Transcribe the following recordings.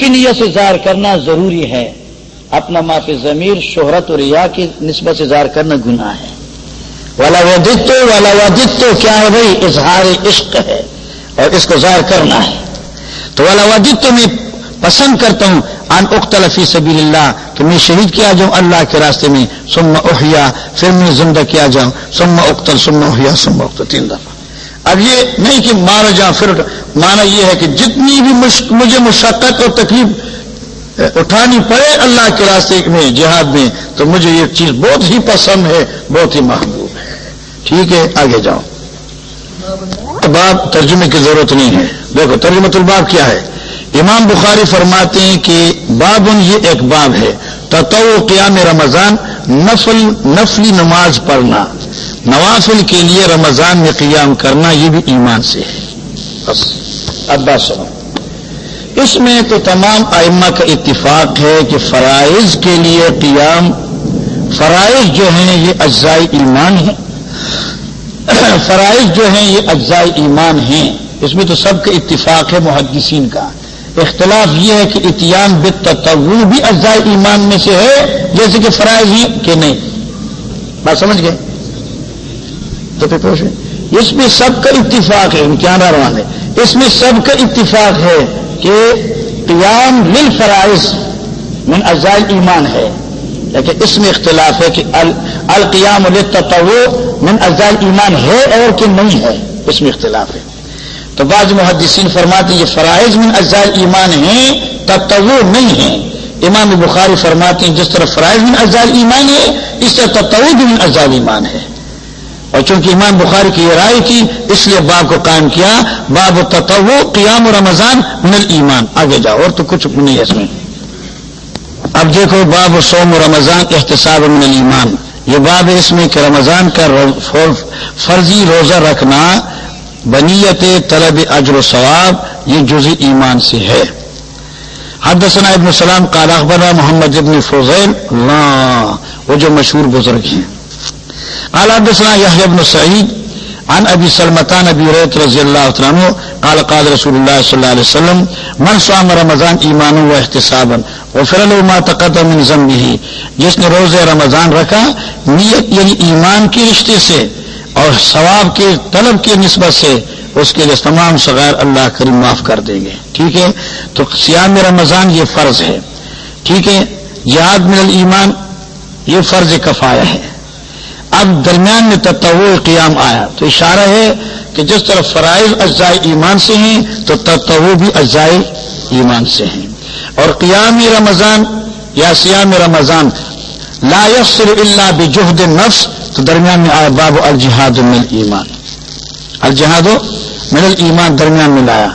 کی نیت سے ظاہر کرنا ضروری ہے۔ اپنا معافی ضمیر، شہرت اور ریا کی نسبت سے ظاہر کرنا گناہ ہے۔ والا ودتو والا ودتو کیا ہے بھائی؟ اظہار عشق ہے اور اس کو ظاہر کرنا ہے۔ تو والا ودتو میں پسند کرتا ہوں، ان اختل فی سبیل اللہ کہ میں شہید کیا جاؤں اللہ کے راستے میں سم احیا، پھر میں زندہ کیا جاؤں سم اختل سم احیا سم اختل تین دفعہ۔ اب یہ نہیں کہ مارا جا پھر مانا یہ ہے کہ جتنی بھی مجھے مشقت اور تکلیف اٹھانی پڑے اللہ کے راستے میں، جہاد میں، تو مجھے یہ چیز بہت ہی پسند ہے، بہت ہی محبوب ہے۔ ٹھیک ہے، آگے جاؤ۔ باب ترجمے کی ضرورت نہیں ہے۔ دیکھو ترجمت الباب کیا ہے؟ امام بخاری فرماتے ہیں کہ بابن، یہ ایک باب ہے۔ تو قیام رمضان، نفل، نفلی نماز پڑھنا۔ نوافل کے لیے رمضان میں قیام کرنا، یہ بھی ایمان سے ہے۔ بس، اب بات سنو۔ اس میں تو تمام ائمہ کا اتفاق ہے کہ فرائض کے لیے قیام، فرائض جو ہیں، یہ اجزائی ایمان ہیں۔ فرائض جو ہیں، یہ اجزائی ایمان ہیں۔ اس میں تو سب کا اتفاق ہے، محدثین کا۔ اختلاف یہ ہے کہ اتیان بت بھی اجزائی ایمان میں سے ہے، جیسے کہ فرائض ہی کہ نہیں۔ بات سمجھ گئے؟ تو پھر اس میں سب کا اتفاق ہے، امتحان روان ہے۔ اس میں سب کا اتفاق ہے کہ قیام لل فرائض من اجزائے ایمان ہے۔ لیکن اس میں اختلاف ہے کہ القیام من اجزائے ایمان ہے اور کہ نہیں ہے۔ اس میں اختلاف ہے۔ تو بعض محدثین فرماتے ہیں یہ فرائض من اجزائے ایمان ہیں تتو نہیں ہے امام بخاری فرماتے ہیں جس طرح فرائض من اجزائے ایمان ہے، اس طرح تتو بھی من اجزائے ایمان ہے۔ اور چونکہ امام بخاری کی یہ رائے تھی، اس لیے باب کو قائم کیا، باب و تتو قیام و رمضان من ایمان آگے جاؤ، اور تو کچھ نہیں ہے اس میں۔ اب دیکھو، باب و سوم و رمضان احتساب من ایمان یہ باب اس میں کہ رمضان کا فرضی روزہ رکھنا بنیت طلب اجر و ثواب، یہ جزی ایمان سے ہے۔ حدثنا ابن السلام قال اخبرنا محمد ابن فوزین وہ جو مشہور بزرگ ہیں۔ قال حدثنا يحيى بن سعيد عن ابي سلمتان ابي هريره رضي الله عنه قال قال رسول الله صلى الله عليه وسلم، من صام رمضان ایمانا واحتسابا غفر له ما تقدم من ذنبه، جس نے روزہ رمضان رکھا، نیت یعنی ایمان کے رشتے سے اور ثواب کے طلب کی نسبت سے اس کے لیے تمام صغیر اللہ کریم معاف کر دیں گے۔ ٹھیک ہے؟ تو سیام رمضان یہ فرض ہے۔ ٹھیک ہے؟ جہاد من الایمان یہ فرض کفایا ہے۔ اب درمیان میں تتو قیام آیا۔ تو اشارہ ہے کہ جس طرح فرائض اجزائے ایمان سے ہیں، تو تتو بھی اجزائے ایمان سے ہیں۔ اور قیام رمضان یا سیام رمضان لا یسر اللہ بجہد نفس تو درمیان میں آیا باب الجہاد من ایمان الجہاد من الایمان درمیان میں لایا۔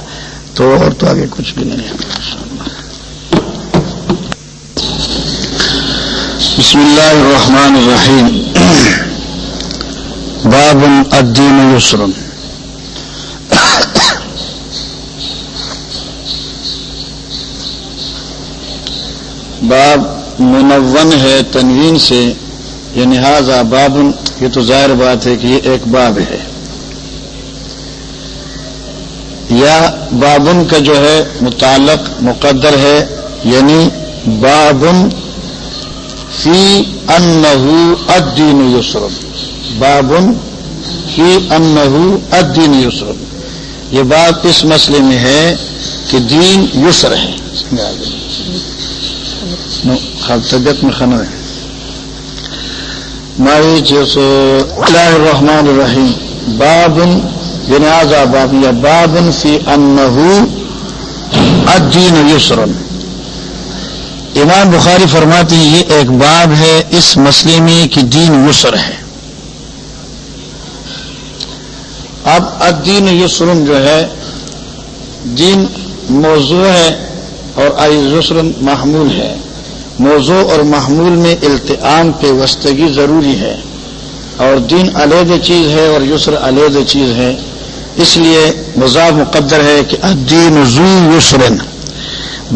تو اور تو آگے کچھ بھی نہیں ہے۔ بسم اللہ الرحمن الرحیم۔ باب الدین یسر۔ باب منون ہے تنوین سے۔ یعنی یہ نہذا باب یہ تو ظاہر بات ہے کہ یہ ایک باب ہے۔ یا بابن کا جو ہے متعلق مقدر ہے یعنی بابن فی انہو الدین یسرم بابن کی انہو الدین یسر یہ بات اس مسئلے میں ہے کہ دین یسر ہے۔ طبیعت میں خن ہے۔ مائی جیسو اللہ الرحمن الرحیم، بابن بنیازا باب یا بابن فی انہو الدین یسرن۔ امام بخاری فرماتے ہیں، یہ ایک باب ہے، اس مسئلے میں کہ دین یسر ہے۔ اب الدین یسرن جو ہے، دین موضوع ہے اور آئی یسرن محمول ہے۔ موضوع اور محمول میں التعام پہ وستگی ضروری ہے اور دین علیحد چیز ہے اور یسر علیحد چیز ہے۔ اس لیے مذاق مقدر ہے کہ الدین زو یسرن۔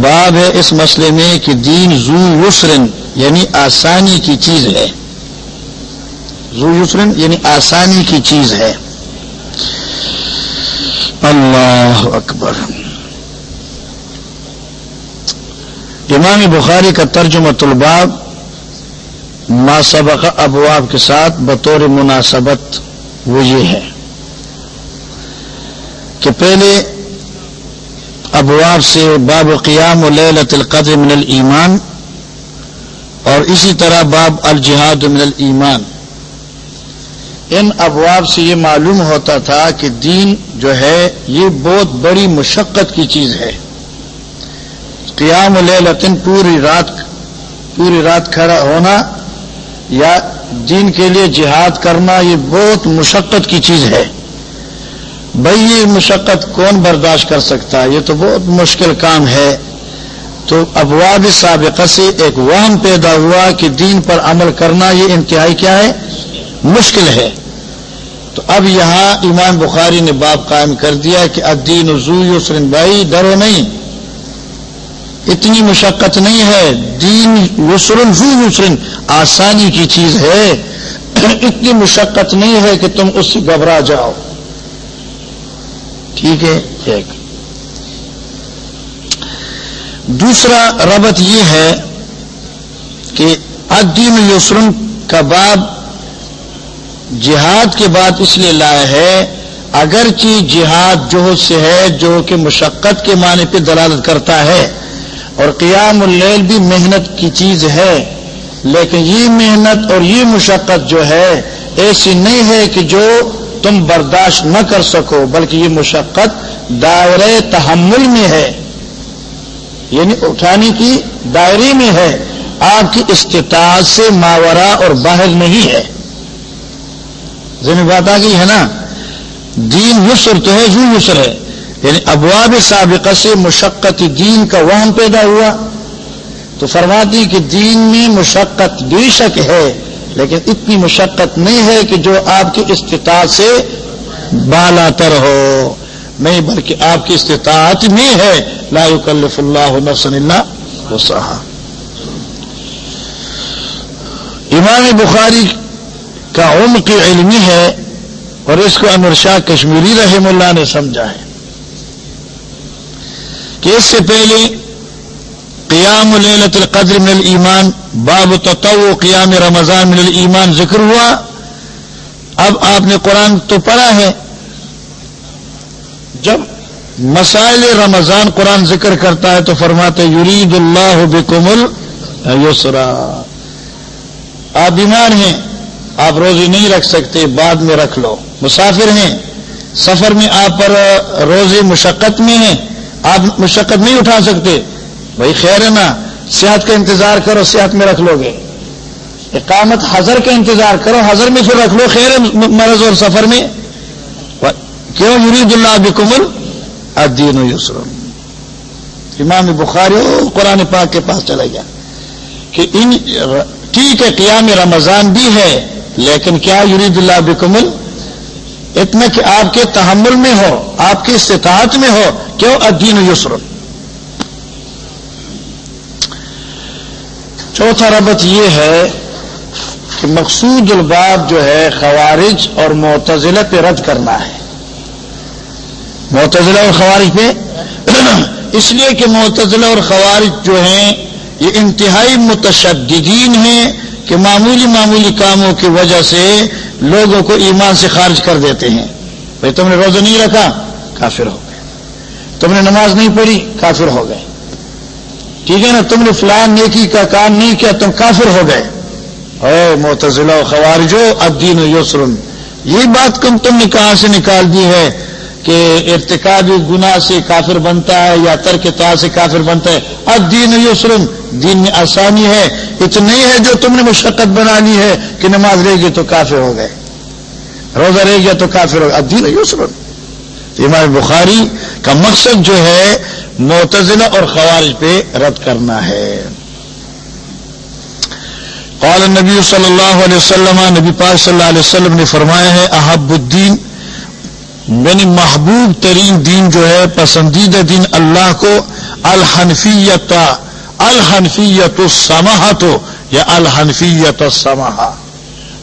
باب ہے اس مسئلے میں کہ دین زو یسرن یعنی آسانی کی چیز ہے۔ زو یسرن یعنی آسانی کی چیز ہے۔ اللہ اکبر۔ امام بخاری کا ترجمہ الباب ما سبق ابواب کے ساتھ بطور مناسبت وہ یہ ہے کہ پہلے ابواب سے باب قیام و لیلت القدر من الایمان اور اسی طرح باب الجہاد من الایمان۔ ان ابواب سے یہ معلوم ہوتا تھا کہ دین جو ہے یہ بہت بڑی مشقت کی چیز ہے۔ قیام لیلتن پوری رات پوری رات کھڑا ہونا یا دین کے لیے جہاد کرنا، یہ بہت مشقت کی چیز ہے۔ بھائی یہ مشقت کون برداشت کر سکتا؟ ہے یہ تو بہت مشکل کام ہے۔ تو ابواب سابقہ سے ایک وہم پیدا ہوا کہ دین پر عمل کرنا، یہ انتہائی کیا ہے؟ مشکل ہے۔ تو اب یہاں امام بخاری نے باپ قائم کر دیا کہ ادین زو یسرن بھائی ڈرو نہیں۔ اتنی مشقت نہیں ہے۔ دین یسرن زو یسرن آسانی کی چیز ہے۔ اتنی مشقت نہیں ہے کہ تم اس سے گھبرا جاؤ۔ ٹھیک ہے؟ ایک۔ دوسرا ربط یہ ہے کہ ادین یسرن کا باب جہاد کے بعد اس لیے لایا ہے، اگرچہ جہاد جو سے ہے، جو کہ مشقت کے معنی پہ دلالت کرتا ہے۔ اور قیام اللیل بھی محنت کی چیز ہے، لیکن یہ محنت اور یہ مشقت جو ہے، ایسی نہیں ہے کہ جو تم برداشت نہ کر سکو، بلکہ یہ مشقت دائرے تحمل میں ہے۔ یعنی اٹھانے کی دائرے میں ہے۔ آپ کی استطاعت سے ماورا اور باہر نہیں ہے۔ ذمہ بات آ گئی ہے نا؟ دین یسر تو ہے جو یسر ہے۔ یعنی ابواب سابقہ سے مشقت دین کا وہم پیدا ہوا تو فرماتی کہ دین میں مشقت بے شک ہے، لیکن اتنی مشقت نہیں ہے کہ جو آپ کی استطاعت سے بالا تر ہو۔ نہیں، بلکہ آپ کی استطاعت میں ہے۔ لا يكلف اللہ نفسا الا وسعها امام بخاری کا عمق علمی ہے اور اس کو امر شاہ کشمیری رحم اللہ نے سمجھا ہے۔ اس سے پہلے قیام لیلت القدر من الایمان، باب تطو قیام رمضان من الایمان ذکر ہوا۔ اب آپ نے قرآن تو پڑھا ہے۔ جب مسائل رمضان قرآن ذکر کرتا ہے تو فرماتے یرید اللہ بکم السرا آپ بیمار ہیں، آپ روزی نہیں رکھ سکتے، بعد میں رکھ لو۔ مسافر ہیں، سفر میں آپ پر روزی مشقت میں ہیں۔ آپ مشقت نہیں اٹھا سکتے۔ بھائی خیر ہے نا، صحت کا انتظار کرو، صحت میں رکھ لو گے اقامت حضر کا انتظار کرو، حضر میں پھر رکھ لو خیر مرض اور سفر میں۔ کیوں یرید اللہ بکمل الدین و یسر امام بخاری قرآن پاک کے پاس چلا گیا۔ کہ ان ٹھیک ہے، قیام رمضان بھی ہے، لیکن کیا یرید اللہ بکمل اتنا کہ آپ کے تحمل میں ہو، آپ کی استطاعت میں ہو، کیوں؟ ادین یسر۔ چوتھا ربط یہ ہے کہ مقصود الباب جو ہے، خوارج اور معتزلہ پہ رد کرنا ہے۔ معتزلہ اور خوارج پہ؟ اس لیے کہ معتزلہ اور خوارج جو ہیں، یہ انتہائی متشددین ہیں کہ معمولی معمولی کاموں کی وجہ سے لوگوں کو ایمان سے خارج کر دیتے ہیں۔ بھائی تم نے روزہ نہیں رکھا، کافر ہو گئے۔ تم نے نماز نہیں پڑھی، کافر ہو گئے۔ ٹھیک ہے نا؟ تم نے فلان نیکی کا کام نہیں کیا، تم کافر ہو گئے۔ اے موتزلہ خوارجو، الدین یسرن، یہ بات کم تم نے کہاں سے نکال دی ہے؟ کہ ارتکاب گناہ سے کافر بنتا ہے یا ترک تا سے کافر بنتا ہے، اب دین یسرن، دین میں آسانی ہے، اتنی ہے جو تم نے مشقت بنا لی ہے کہ نماز رہے گی تو کافر ہو گئے۔ روزہ رہ گیا تو کافر ہو گیا اب دین یسرن۔ امام بخاری کا مقصد جو ہے، معتزلہ اور خوارج پہ رد کرنا ہے۔ قال نبی صلی اللہ علیہ وسلم، نبی پاک صلی اللہ علیہ وسلم نے فرمایا ہے، احب الدین یعنی محبوب ترین دین جو ہے، پسندیدہ دین اللہ کو، الحنفیت الحنفیت السماحت یا الحنفیت السماحا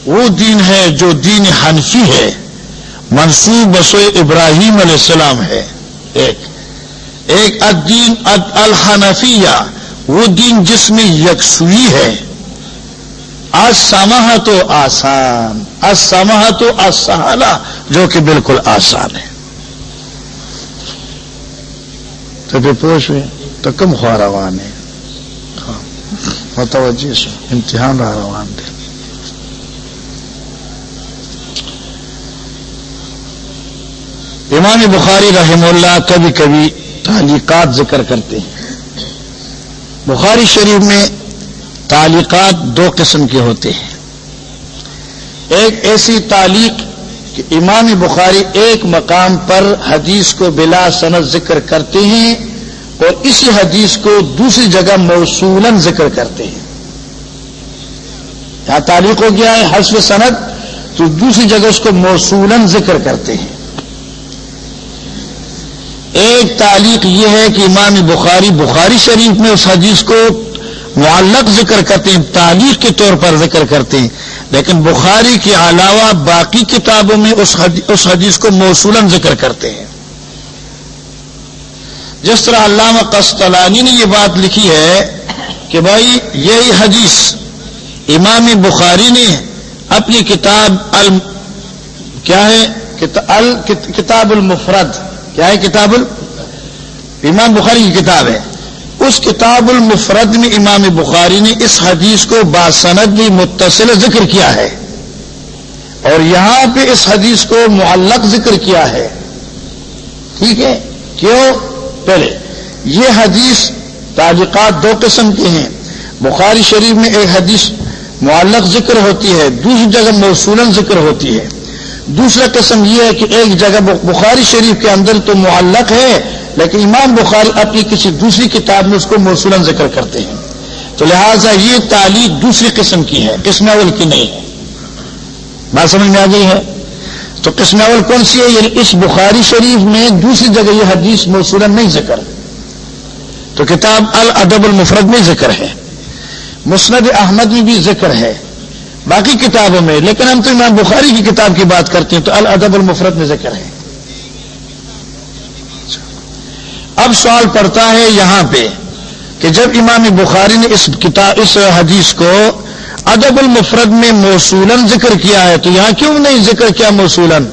وہ دین ہے جو دین حنفی ہے، منصوب بسو ابراہیم علیہ السلام ہے۔ ایک۔ ایک الدین الحنفیہ، وہ دین جس میں یکسوئی ہے۔ آسامہ تو آسان اسامہ تو آسانہ، جو کہ بالکل آسان ہے۔ تو پھر پوچھ ہوئے تو کم خواہ روان ہے ہاں، متوجہ سو امتحان رہا روان دے امام بخاری رحم اللہ کبھی کبھی تعلیقات ذکر کرتے ہیں۔ بخاری شریف میں تعلیقات دو قسم کے ہوتے ہیں۔ ایک ایسی تعلیق کہ امام بخاری ایک مقام پر حدیث کو بلا صنعت ذکر کرتے ہیں اور اسی حدیث کو دوسری جگہ موصولاً ذکر کرتے ہیں۔ یہاں تعلیق ہو گیا ہے حسف صنعت تو دوسری جگہ اس کو موصولاً ذکر کرتے ہیں۔ ایک تعلیق یہ ہے کہ امام بخاری بخاری شریف میں اس حدیث کو معلق ذکر کرتے ہیں تعلیق کے طور پر ذکر کرتے ہیں۔ لیکن بخاری کے علاوہ باقی کتابوں میں اس حدیث کو موصولاً ذکر کرتے ہیں۔ جس طرح علامہ قسطلانی نے یہ بات لکھی ہے کہ بھائی، یہی حدیث امام بخاری نے اپنی کتاب ال، کیا ہے؟ کتاب المفرد۔ کیا ہے کتاب ال؟ امام بخاری کی کتاب ہے۔ اس کتاب المفرد میں امام بخاری نے اس حدیث کو باسند بھی متصل ذکر کیا ہے اور یہاں پہ اس حدیث کو معلق ذکر کیا ہے۔ ٹھیک ہے؟ کیوں؟ پہلے، یہ حدیث تعلیقات دو قسم کے ہیں۔ بخاری شریف میں ایک حدیث معلق ذکر ہوتی ہے، دوسری جگہ موصولاً ذکر ہوتی ہے۔ دوسرا قسم یہ ہے کہ ایک جگہ بخاری شریف کے اندر تو معلق ہے لیکن امام بخاری اپنی کسی دوسری کتاب میں اس کو موصولاً ذکر کرتے ہیں۔ تو لہذا یہ تعلیم دوسری قسم کی ہے، قسم اول کی نہیں۔ ہے بات سمجھ میں آ گئی ہے؟ تو قسم اول کون سی ہے؟ یعنی اس بخاری شریف میں دوسری جگہ یہ حدیث موصولاً نہیں ذکر۔ تو کتاب الادب المفرد میں ذکر ہے۔ مسند احمد میں بھی ذکر ہے۔ باقی کتابوں میں، لیکن ہم تو امام بخاری کی کتاب کی بات کرتے ہیں تو الادب المفرد میں ذکر ہے۔ اب سوال پڑتا ہے یہاں پہ کہ جب امام بخاری نے اس کتاب، اس حدیث کو ادب المفرد میں موصولن ذکر کیا ہے، تو یہاں کیوں نہیں ذکر کیا موصولن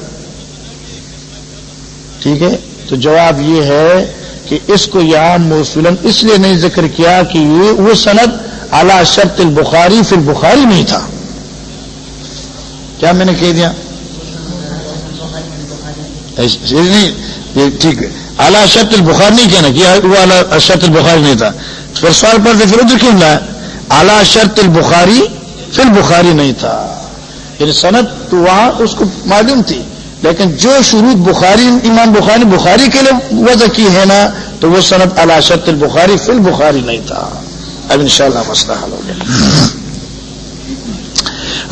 ٹھیک ہے؟ تو جواب یہ ہے کہ اس کو یہاں موصولن اس لیے نہیں ذکر کیا کہ یہ وہ سند اعلی شرط البخاری پھر بخاری نہیں تھا۔ کیا میں نے کہہ دیا؟ ٹھیک ہے۔ اعلیٰ شرط البخار نہیں کہنا کہ وہ اعلیٰ شرط البخاری نہیں تھا۔ پھر سوال پر پھر ادھر کیوں لایا اعلیٰ شرط البخاری پھر بخاری نہیں تھا۔ یعنی صنعت تو وہاں اس کو معلوم تھی، لیکن جو شروع بخاری، امام بخاری بخاری کے لیے وضع کی ہے نا، تو وہ صنعت اعلیٰ شرط البخاری فل بخاری نہیں تھا۔ اب انشاءاللہ مسئلہ حل ہو گیا۔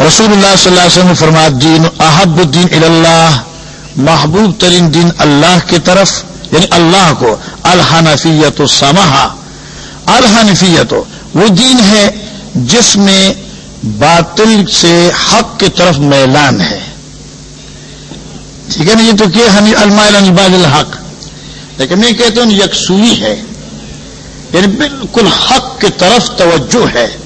رسول اللہ صلی اللہ علیہ وسلم فرما دین احب الدین اللہ۔ محبوب ترین دین اللہ کی طرف یعنی اللہ کو الحنفیت و الحنفیت وہ دین ہے جس میں باطل سے حق کی طرف میلان ہے۔ ٹھیک ہے نا، یہ تو کہ الباد الحق۔ لیکن میں کہتا ہوں، یکسوئی ہے۔ یعنی بالکل حق کی طرف توجہ ہے۔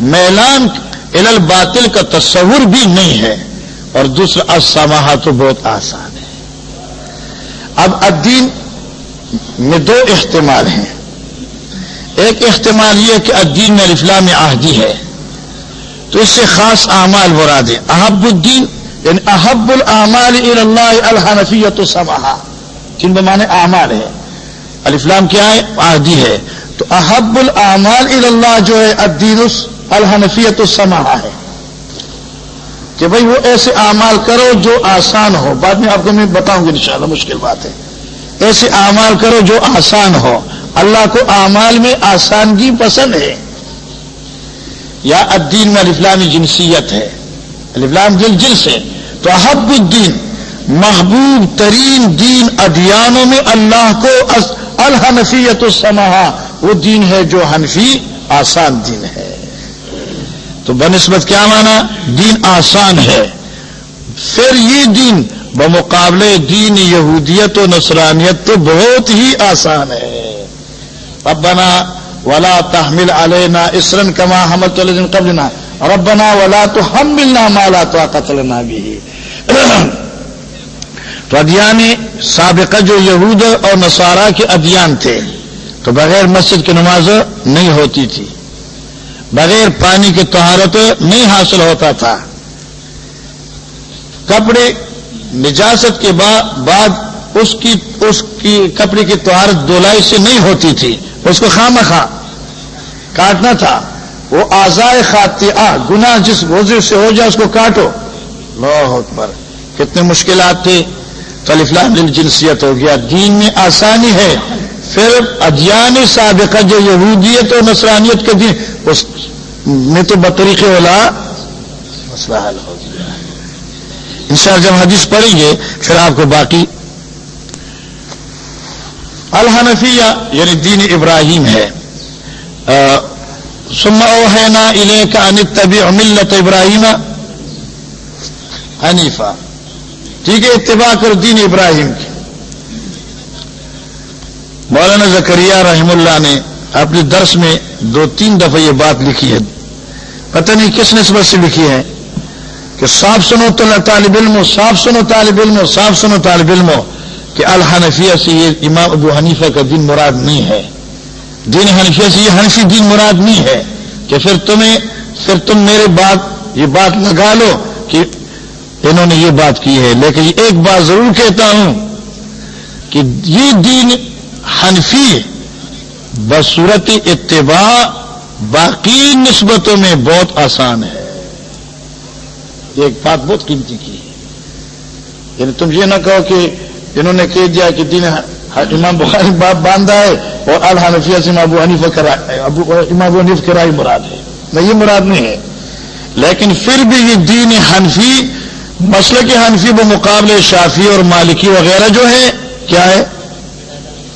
میلان الباطل کا تصور بھی نہیں ہے۔ اور دوسرا اسامہ تو بہت آسان ہے۔ اب الدین میں دو احتمال ہیں۔ ایک احتمال یہ کہ الدین میں الفلام آہدی ہے۔ تو اس سے خاص اعمال مراد ہے احب الدین یعنی احب العمال اللہ الحنفیت و سماحا جن بمانے اعمال ہے۔ الفلام کیا ہے؟ آہدی ہے۔ تو احب العمال اللہ جو ہے، الدین الحنفیت السماحا ہے۔ کہ بھائی وہ ایسے اعمال کرو جو آسان ہو۔ بعد میں آپ کو میں بتاؤں گی انشاءاللہ، مشکل بات ہے۔ ایسے اعمال کرو جو آسان ہو۔ اللہ کو اعمال میں آسانگی پسند ہے۔ یا الدین میں الفلامی جنسیت ہے۔ الفلام جن جنس ہے۔ تو احب الدین، محبوب ترین دین ادیانوں میں اللہ کو الحنفیت السماحا وہ دین ہے جو حنفی آسان دین ہے۔ تو بنسبت کیا مانا؟ دین آسان ہے۔ پھر یہ دین بمقابلے دین یہودیت و نصرانیت تو بہت ہی آسان ہے۔ اب بنا ولا تحمل علینا اسرن کما حمل قبلنا۔ ربنا ولا تو ہم ملنا مالا تو قتل نہ بھی تو ادیان سابقہ جو یہود اور نصارہ کے ادیان تھے، تو بغیر مسجد کی نماز نہیں ہوتی تھی۔ بغیر پانی کی طہارت نہیں حاصل ہوتا تھا۔ کپڑے نجاست کے بعد اس کی اس کی کپڑے کی طہارت دولائی سے نہیں ہوتی تھی۔ اس کو خام خواہ کاٹنا تھا۔ وہ آزائے خاطی آ گنا جس روزے سے ہو جائے اس کو کاٹو۔ لو پر کتنے مشکلات تھے۔ تو الفلام جنسیت ہو گیا، دین میں آسانی ہے۔ پھر ادیان سابقہ جو یہودیت اور نصرانیت کے دین اس میں تو بطریق اولا مسئلہ حل ہو گیا۔ ان شاء اللہ جب حدیث پڑھیں گے، پھر آپ کو باقی الحنفیہ یعنی دین ابراہیم ہے۔ سما ہے نا الے کا انت طبی ملت ابراہیم حنیفہ ٹھیک ہے اتباع کر دین ابراہیم کی۔ مولانا زکریہ رحم اللہ نے اپنے درس میں دو تین دفعہ یہ بات لکھی ہے۔ پتہ نہیں کس نسبت سے لکھی ہے کہ صاف سنو تو طالب علم ہو، صاف سنو طالب علم ہو، صاف سنو طالب علم ہو۔ کہ الحنفیہ سے یہ امام ابو حنیفہ کا دین مراد نہیں ہے۔ دین حنفیہ سے یہ حنفی دین مراد نہیں ہے کہ پھر تمہیں، پھر تم میرے بات یہ بات لگا لو کہ انہوں نے یہ بات کی ہے، لیکن ایک بات ضرور کہتا ہوں کہ یہ دین حنفی بصورت اتباع باقی نسبتوں میں بہت آسان ہے۔ ایک بات بہت قیمتی کی ہے۔ یعنی تم یہ نہ کہو کہ انہوں نے کہہ دیا کہ دین امام بخاری باپ باندھا ہے اور الحنفیہ سے ابو حنیف امام ابو حنیف کرائی مراد ہے۔ نہیں، یہ مراد نہیں ہے۔ لیکن پھر بھی یہ دین حنفی مسئلہ کے حنفی بمقابلے شافی اور مالکی وغیرہ جو ہے کیا ہے؟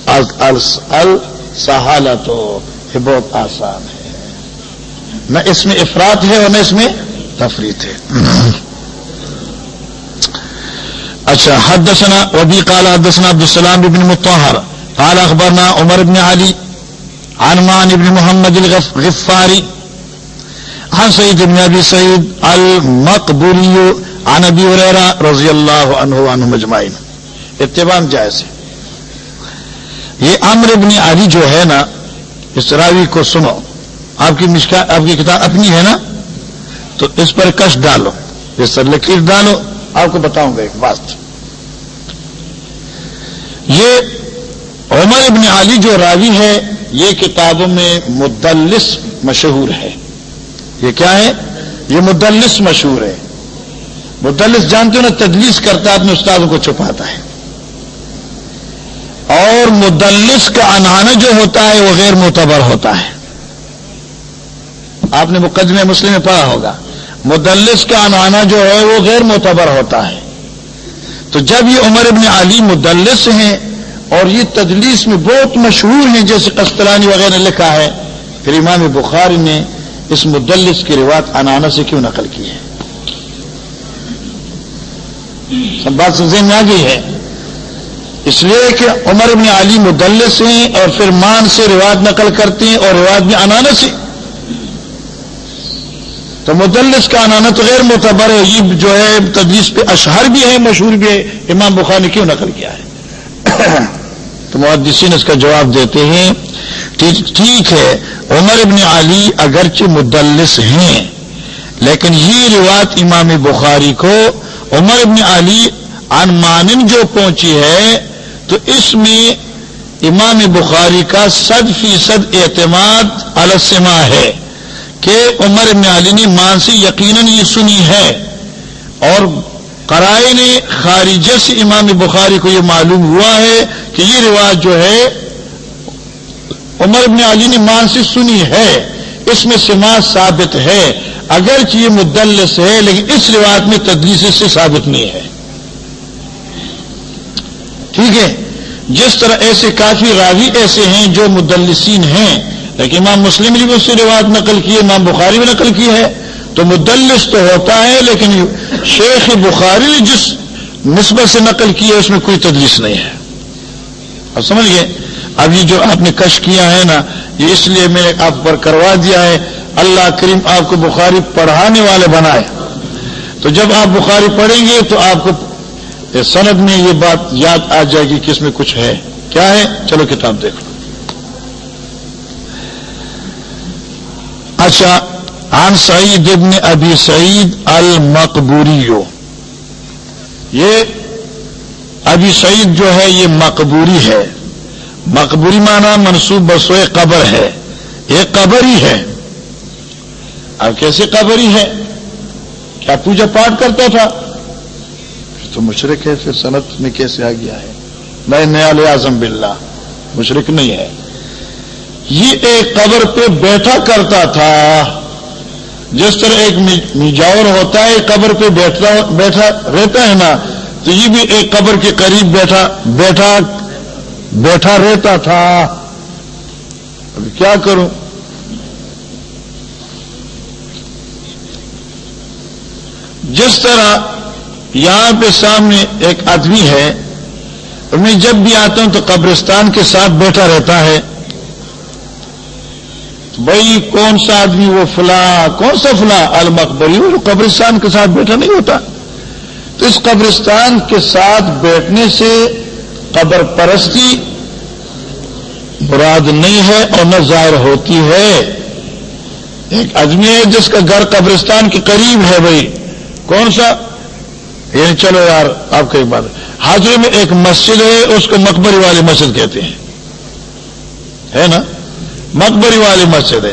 السہالت یہ بہت آسان ہے۔ نہ اس میں افراد ہے اور نہ اس میں تفریح ہے۔ اچھا حدثنا، وبی قال حدثنا عبد السلام بن مطهر قال اخبرنا عمر بن علي عن مان بن محمد الغفاري عن سيد بن ابي سعيد المقبولي عن ابي هريره رضي الله عنه وعنهم اجمعين اتباع جائز ہے۔ یہ امر ابن علی جو ہے نا، اس راوی کو سنو۔ آپ کی مشکا، آپ کی کتاب اپنی ہے نا؟ تو اس پر کش ڈالو۔ اس پر لکیر ڈالو۔ آپ کو بتاؤں گا ایک بات۔ یہ عمر ابن علی جو راوی ہے، یہ کتابوں میں مدلس مشہور ہے۔ یہ کیا ہے؟ یہ مدلس مشہور ہے۔ مدلس جانتے ہو نا، تدلیس کرتا ہے، اپنے استادوں کو چھپاتا ہے۔ اور مدلس کا انانا جو ہوتا ہے، وہ غیر معتبر ہوتا ہے۔ آپ نے مقدمے مسلم میں پڑھا ہوگا۔ مدلس کا انانا جو ہے، وہ غیر معتبر ہوتا ہے۔ تو جب یہ عمر ابن علی مدلس ہیں، اور یہ تدلیس میں بہت مشہور ہیں، جیسے قسطلانی وغیرہ نے لکھا ہے، پھر امام بخاری نے اس مدلس کی روایت انانا سے کیوں نقل کی ہے؟ سب بات سمجھے میں آ گئی ہے۔ اس لیے کہ عمر ابن علی مدلس ہیں اور پھر مان سے روایت نقل کرتے ہیں اور روایت میں انانس سے تو مدلس کا انانت غیر معتبر ہے۔ یہ جو ہے، تدریس پہ اشہر بھی ہے مشہور بھی ہے امام بخار نے کیوں نقل کیا ہے؟ تو محدثین اس کا جواب دیتے ہیں۔ ٹھیک ہے۔ عمر ابن علی اگرچہ مدلس ہیں، لیکن یہ روایت امام بخاری کو عمر ابن علی ان مانن جو پہنچی ہے، تو اس میں امام بخاری کا صد فیصد اعتماد السما ہے کہ عمر ابن علی نے مان سے یقیناً یہ سنی ہے۔ اور قرائے نے خارجہ سے امام بخاری کو یہ معلوم ہوا ہے کہ یہ رواج جو ہے، عمر ابن علی نے مان سے سنی ہے۔ اس میں سماج ثابت ہے، اگرچہ یہ مدلس ہے، لیکن اس رواج میں تدلیس سے ثابت نہیں ہے۔ ٹھیک ہے؟ جس طرح ایسے کافی راوی ایسے ہیں جو مدلسین ہیں، لیکن امام مسلم نے بھی اس سے روایت نقل کی ہے، امام بخاری بھی نقل کی ہے۔ تو مدلس تو ہوتا ہے، لیکن شیخ بخاری نے جس نسبت سے نقل کی ہے، اس میں کوئی تدلیس نہیں ہے۔ اب سمجھ گئے؟ اب یہ جو آپ نے کش کیا ہے نا یہ اس لیے میں نے آپ پر کروا دیا ہے۔ اللہ کریم آپ کو بخاری پڑھانے والے بنائے۔ تو جب آپ بخاری پڑھیں گے تو آپ کو سند میں یہ بات یاد آ جائے گی کہ اس میں کچھ ہے۔ کیا ہے؟ چلو کتاب دیکھ لو اچھا عن سعید ابن ابی سعید المقبوری۔ یہ ابی سعید جو ہے، یہ مقبوری ہے۔ مقبوری مانا منصوب بسوئے قبر ہے۔ یہ قبر ہی ہے۔ اب کیسے قبر ہی ہے؟ کیا پوجا پاٹ کرتا تھا؟ تو مشرق ہے، پھر صنعت میں کیسے آ گیا ہے؟ میں نیا اعظم بلّہ مشرق نہیں ہے۔ یہ ایک قبر پہ بیٹھا کرتا تھا۔ جس طرح ایک میجاور ہوتا ہے قبر پہ بیٹھتا بیٹھا رہتا ہے نا، تو یہ بھی ایک قبر کے قریب بیٹھا بیٹھا بیٹھا رہتا تھا۔ ابھی کیا کروں؟ جس طرح یہاں پہ سامنے ایک آدمی ہے میں جب بھی آتا ہوں تو قبرستان کے ساتھ بیٹھا رہتا ہے۔ بھائی، کون سا آدمی وہ فلاں، کون سا فلاں المقبری؟ وہ قبرستان کے ساتھ بیٹھا نہیں ہوتا۔ تو اس قبرستان کے ساتھ بیٹھنے سے قبر پرستی مراد نہیں ہے اور نہ ظاہر ہوتی ہے۔ ایک آدمی ہے جس کا گھر قبرستان کے قریب ہے بھائی۔ کون سا؟ یعنی چلو یار، آپ کا ایک بات۔ حاضری میں ایک مسجد ہے، اس کو مقبری والی مسجد کہتے ہیں۔ ہے نا؟ مقبری والی مسجد ہے۔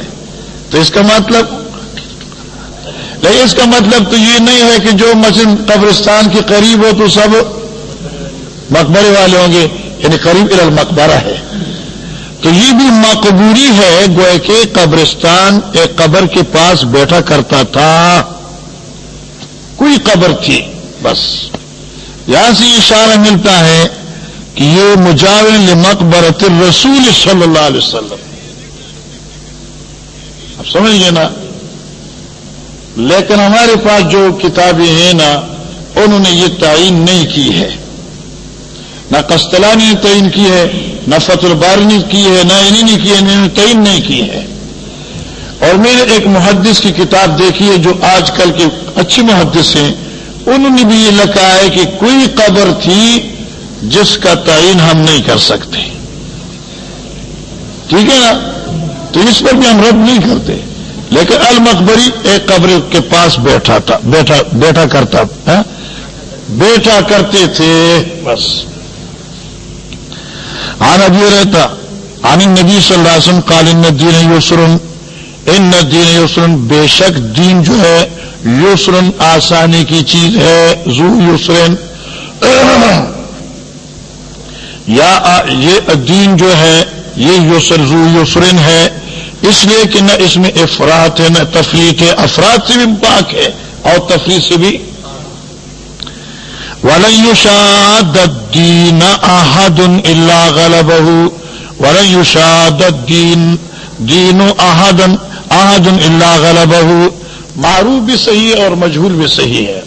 تو اس کا مطلب؟ لیکن اس کا مطلب تو یہ نہیں ہے کہ جو مسجد قبرستان کے قریب ہو تو سب مقبرے والے ہوں گے یعنی قریب مقبرہ ہے۔ تو یہ بھی مقبوری ہے گوئے کہ قبرستان ایک قبر کے پاس بیٹھا کرتا تھا۔ کوئی قبر تھی، بس۔ یہاں سے اشارہ ملتا ہے کہ یہ مجاور مقبرت رسول صلی اللہ علیہ وسلم۔ اب سمجھ گئے نا لیکن ہمارے پاس جو کتابیں ہیں نا، انہوں نے یہ تعین نہیں کی ہے۔ نہ کستلانی نے تعین کی ہے، نہ فت البارنی کی ہے، نہ انہیں نہیں کی ہے، انہوں نے تعین نہیں کی ہے۔ اور میں نے ایک محدث کی کتاب دیکھی ہے جو آج کل کے اچھے محدث ہیں۔ انہوں نے بھی یہ لکھا ہے کہ کوئی قبر تھی جس کا تعین ہم نہیں کر سکتے۔ ٹھیک ہے نا؟ تو اس پر بھی ہم رد نہیں کرتے۔ لیکن المقبری ایک قبر کے پاس بیٹھا تھا، بیٹھا بیٹھا کرتا ہاں؟ بیٹھا کرتے تھے۔ بس۔ آنا بھی رہتا۔ آنی نبی صلی اللہ علیہ وسلم قالن دین یسرن۔ ان دین یسرن بے شک دین جو ہے، یسرن آسانی کی چیز ہے۔ زو یسرن۔ یا یہ دین جو ہے، یہ یسر زو یسرن ہے۔ اس لیے کہ نہ اس میں افراد ہے، نہ تفریح ہے۔ افراد سے بھی پاک ہے اور تفریح سے بھی ولشاد دین احد اللہ غلب ولشاد دین دین احد احد اللہ غلب معروف بھی صحیح ہے اور مجہور بھی صحیح ہے۔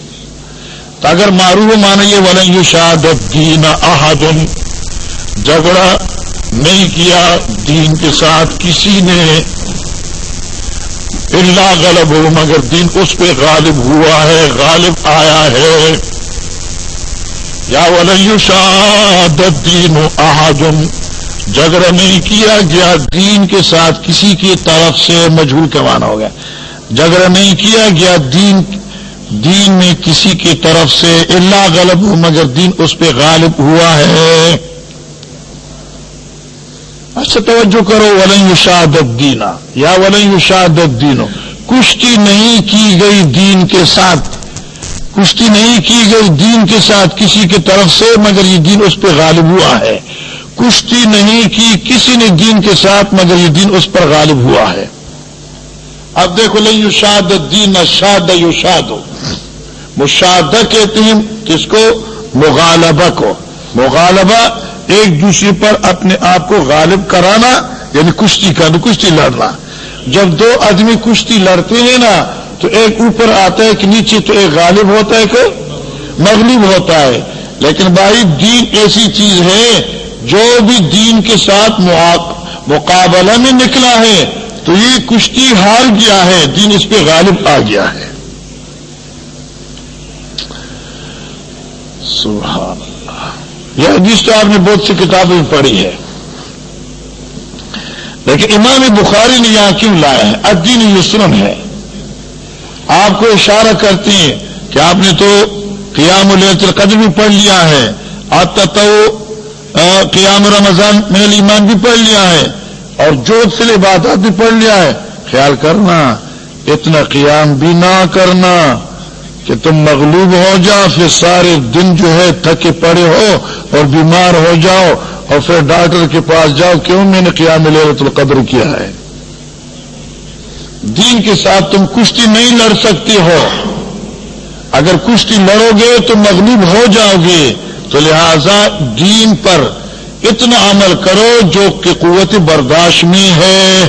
تو اگر معروف مانیے ولن شاد دین احد جھگڑا نہیں کیا دین کے ساتھ کسی نے۔ اللہ غلب ہو مگر دین اس پہ غالب ہوا ہے، غالب آیا ہے۔ یا ولشاد دین احاجم جھگڑا نہیں کیا گیا، دین کے ساتھ کسی کی طرف سے مجبور کروانا ہو گیا۔ جھگڑا نہیں کیا گیا، دین دین میں کسی کی طرف سے اللہ غلب ہو، مگر دین اس پہ غالب ہوا ہے۔ اچھا توجہ کرو، ولن شہادت دینا یا ولن شہادت دینو کشتی نہیں کی گئی دین کے ساتھ۔ کشتی نہیں کی گئی دین کے ساتھ کسی کی طرف سے، مگر یہ دین اس پہ غالب ہوا ہے۔ کشتی نہیں کی کسی نے دین کے ساتھ، مگر یہ دین اس پر غالب ہوا ہے۔ اب دیکھو لیں you Shad then Shad you شاد مشادہ کہتے ہیں کس کو؟ مغالبہ کو۔ مغالبہ ایک دوسرے پر اپنے آپ کو غالب کرانا یعنی کشتی کرنا یعنی کشتی لڑنا۔ جب دو آدمی کشتی لڑتے ہیں نا تو ایک اوپر آتا ہے کہ نیچے تو ایک غالب ہوتا ہے کہ مغلوب ہوتا ہے۔ لیکن بھائی دین ایسی چیز ہے جو بھی دین کے ساتھ مقابلہ میں نکلا ہے، تو یہ کشتی ہار گیا ہے، دین اس پہ غالب آ گیا ہے۔ سبحان اللہ۔ یہ حدیث تو آپ نے بہت سی کتابیں پڑھی ہے۔ لیکن امام بخاری نے یہاں کیوں لایا ہے؟ ادین یسرن ہے۔ آپ کو اشارہ کرتے ہیں کہ آپ نے تو قیام الت القدر بھی پڑھ لیا ہے آتا تو قیام رمضان میں ایمان بھی پڑھ لیا ہے، اور جو سے عبادات بھی پڑھ لیا ہے۔ خیال کرنا، اتنا قیام بھی نہ کرنا کہ تم مغلوب ہو جاؤ، پھر سارے دن جو ہے تھکے پڑے ہو اور بیمار ہو جاؤ، اور پھر ڈاکٹر کے پاس جاؤ کیوں میں نے قیام لیلت القدر کیا ہے۔ دین کے ساتھ تم کشتی نہیں لڑ سکتے ہو۔ اگر کشتی لڑو گے تو مغلوب ہو جاؤ گے۔ تو لہذا دین پر اتنا عمل کرو جو کہ قوت برداشت میں ہے۔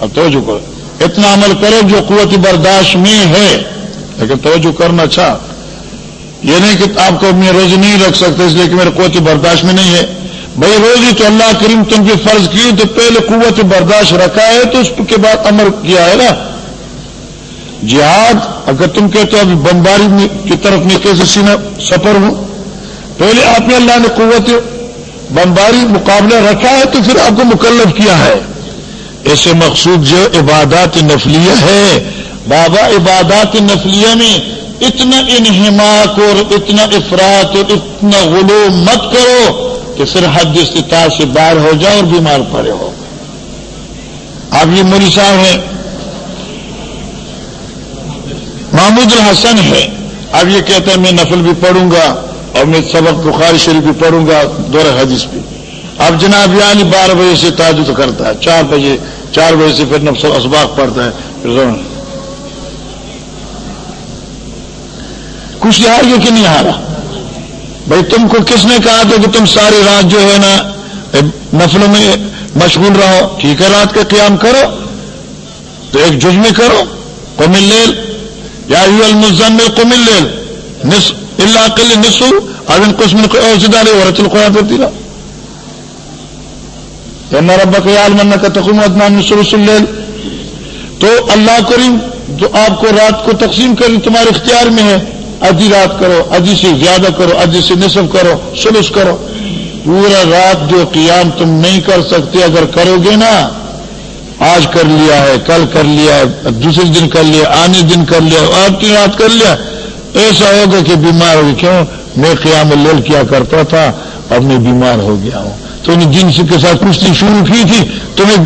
اب تو جو کرو۔ اتنا عمل کرو جو قوت برداشت میں ہے۔ لیکن توجہ کرنا اچھا۔ یہ نہیں کہ آپ کو میں روزی نہیں رکھ سکتا اس لیے کہ میرے قوت برداشت میں نہیں ہے۔ بھائی روزی تو اللہ کریم تم کی فرض کی تو پہلے قوت برداشت رکھا ہے تو اس کے بعد امر کیا ہے نا؟ جہاد، اگر تم کہتے ہو ابھی بمباری کی طرف میں کیسے سینا سفر ہوں، پہلے آپ نے اللہ نے قوت بمباری مقابلہ رکھا ہے تو پھر آپ کو مکلف کیا ہے۔ ایسے مقصود جو عبادات نفلیہ ہے۔ بابا، عبادات نفلیہ میں اتنا انہماک اور اتنا افراد اور اتنا غلو مت کرو۔ کہ پھر حد استطاع سے باہر ہو جاؤ اور بیمار پڑے ہو۔ اب یہ مری صاحب ہیں۔ محمود الحسن ہے اب یہ کہتا ہے میں نفل بھی پڑھوں گا اور میں سبق بخاری شریف بھی پڑھوں گا، دور حدیث بھی۔ اب جناب یعنی بارہ بجے سے تاجد کرتا ہے، چار بجے چار بجے سے پھر نفس اسباق پڑتا ہے۔ پھر کچھ ہار گیا کہ نہیں ہارا بھائی تم کو کس نے کہا تھا کہ تم ساری رات جو ہے نا، نفلوں میں مشغول رہو؟ ٹھیک ہے، رات کا قیام کرو، تو ایک جج میں کرو قمل لیل یا یو المزمل قمل لیل اللہ کل نسو اب ان قسم کو اوزدار اور رچل قرآن کرتی رہو۔ رب کا من کا تقم ادمان رسول تو اللہ کریم جو آپ کو رات کو تقسیم کر تمہارے اختیار میں ہے ادھی رات کرو ادھی سے زیادہ کرو ادھی سے نصف کرو، سلس کرو۔ پورا رات جو قیام تم نہیں کر سکتے، اگر کرو گے نا، آج کر لیا ہے، کل کر لیا ہے، دوسرے دن کر لیا، آنے دن کر لیا آج کی رات کر لیا۔ ایسا ہوگا کہ بیمار ہوگی کیوں؟ میں قیام الل کیا کرتا تھا، اب میں بیمار ہو گیا ہوں۔ تو نے جن کے ساتھ کشتی شروع کی تھی، تمہیں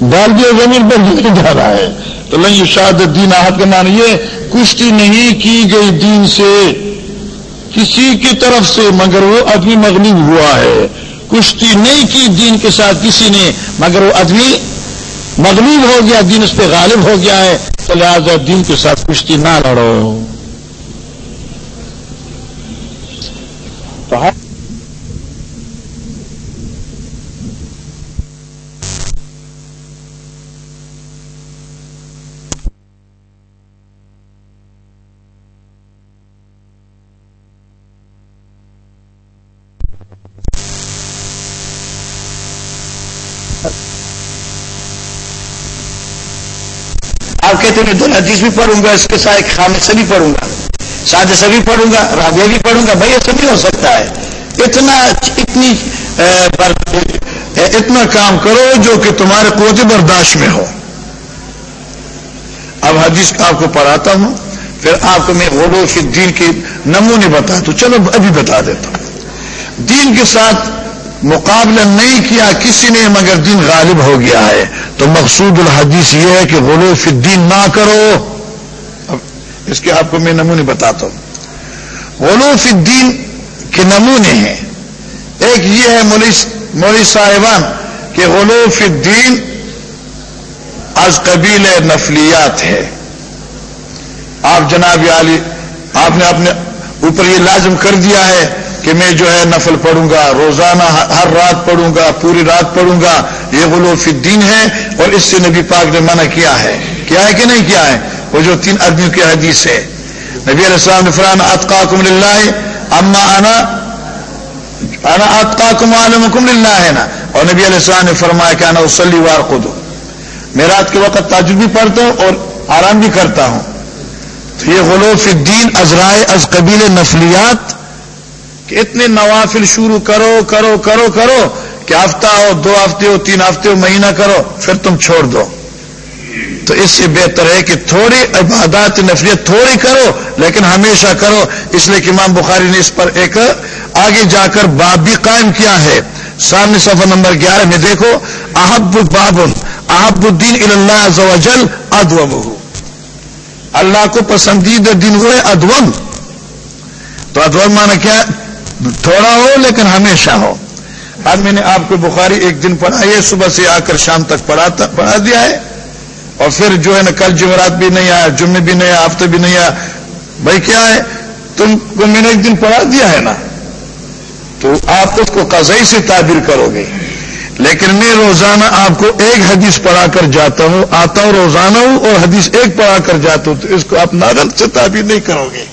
ڈال دیا زمین پر جا رہا ہے۔ تو لیں شاد دین آہت کا معنی یہ کشتی نہیں کی گئی دین سے، کسی کی طرف سے، مگر وہ آدمی مغلوب ہوا ہے۔ کشتی نہیں کی دین کے ساتھ کسی نے، مگر وہ ادبی مغلوب ہو گیا، دین اس پہ غالب ہو گیا ہے۔ لہٰذا دین کے ساتھ کشتی نہ لڑو۔ حدیث بھی پڑھوں گا، اس کے ساتھ ایک خامد سے بھی پڑھوں گا۔ سادہ سے بھی پڑھوں گا، رابعہ بھی پڑھوں گا۔ بھائی، ایسا نہیں ہو سکتا ہے۔ اتنا اتنی اتنا کام کرو جو کہ تمہارے قوت برداشت میں ہو۔ اب حدیث آپ کو پڑھاتا ہوں، پھر آپ کو میں غلو کی دین کے نمونے بتا دوں چلو، ابھی بتا دیتا ہوں۔ دین کے ساتھ مقابلہ نہیں کیا کسی نے، مگر دین غالب ہو گیا ہے۔ تو مقصود الحدیث یہ ہے کہ غلو فی الدین نہ کرو۔ اب اس کے آپ کو میں نمونے بتاتا ہوں۔ غلو فی الدین کے نمونے ہیں۔ ایک یہ ہے مولی صاحبان کہ غلو فی الدین از قبیل نفلیات ہے۔ آپ جناب علی، آپ نے اپنے اوپر یہ لازم کر دیا ہے کہ میں جو ہے نفل پڑھوں گا، روزانہ ہر رات پڑھوں گا، پوری رات پڑھوں گا، یہ غلو فی الدین ہے اور اس سے نبی پاک نے منع کیا ہے۔ کیا ہے کہ نہیں کیا ہے؟ وہ جو تین آدمیوں کی حدیث ہے۔ نبی علیہ السلام نے فران اطقاکم اللہ اما انا آتا کم عالم حکم اللہ ہے نا؟ اور نبی علیہ السلام نے فرمایا کہ آنا وسلی وار خود میں رات کے وقت تاجر بھی پڑھتا ہوں اور آرام بھی کرتا ہوں۔ تو یہ غلوف الدین، ازرائے، از قبیل نفلیات کہ اتنے نوافل شروع کرو کرو کرو کرو کہ ہفتہ ہو، دو ہفتے ہو، تین ہفتے ہو، مہینہ کرو، پھر تم چھوڑ دو۔ تو اس سے بہتر ہے کہ تھوڑی عبادات، نفریت تھوڑی کرو، لیکن ہمیشہ کرو۔ اس لیے کہ امام بخاری نے اس پر ایک آگے جا کر باب بھی قائم کیا ہے۔ سامنے صفحہ نمبر گیارہ میں دیکھو، احب بابن احب الدین اللہ ادوم اللہ کو پسندیدہ دن ہوئے ادوم تو ادوم مانا کیا تھوڑا ہو لیکن ہمیشہ ہو۔ آج میں نے آپ کو بخاری ایک دن پڑھا ہے، صبح سے آ کر شام تک پڑھا دیا ہے۔ اور پھر جو ہے نا، کل جمعرات بھی نہیں آیا جمعے بھی نہیں آیا، ہفتے بھی نہیں آیا۔ بھائی کیا ہے؟ تم کو میں نے ایک دن پڑھا دیا ہے نا۔ تو آپ اس کو قزائی سے تعبیر کرو گے۔ لیکن میں روزانہ آپ کو ایک حدیث پڑھا کر جاتا ہوں، آتا ہوں، روزانہ ہوں اور حدیث ایک پڑھا کر جاتا ہوں، تو اس کو آپ نادل سے تعبیر نہیں کرو گے۔